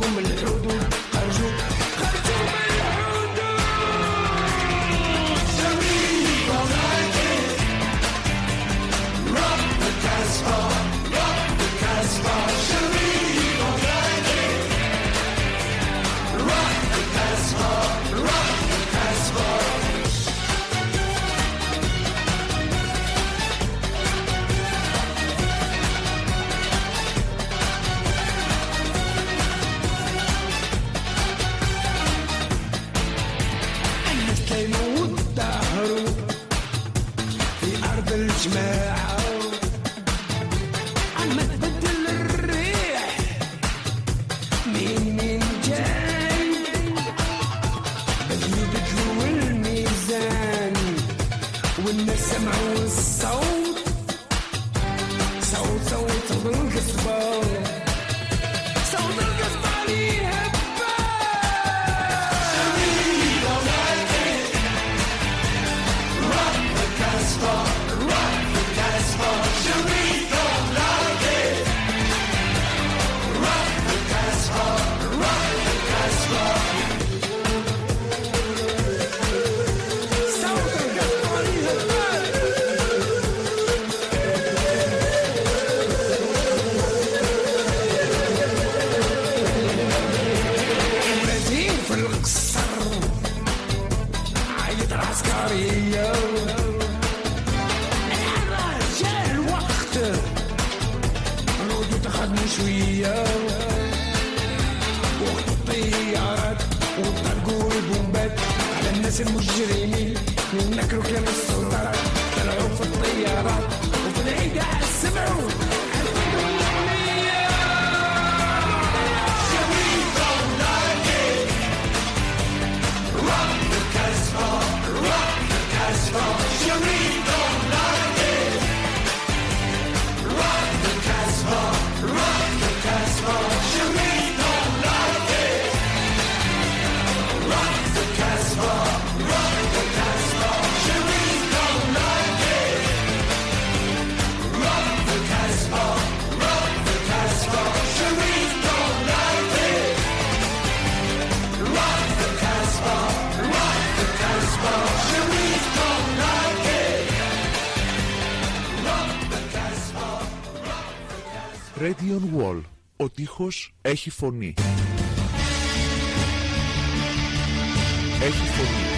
Ο τείχος έχει φωνή. Έχει φωνή. Έχει φωνή. Έχει φωνή.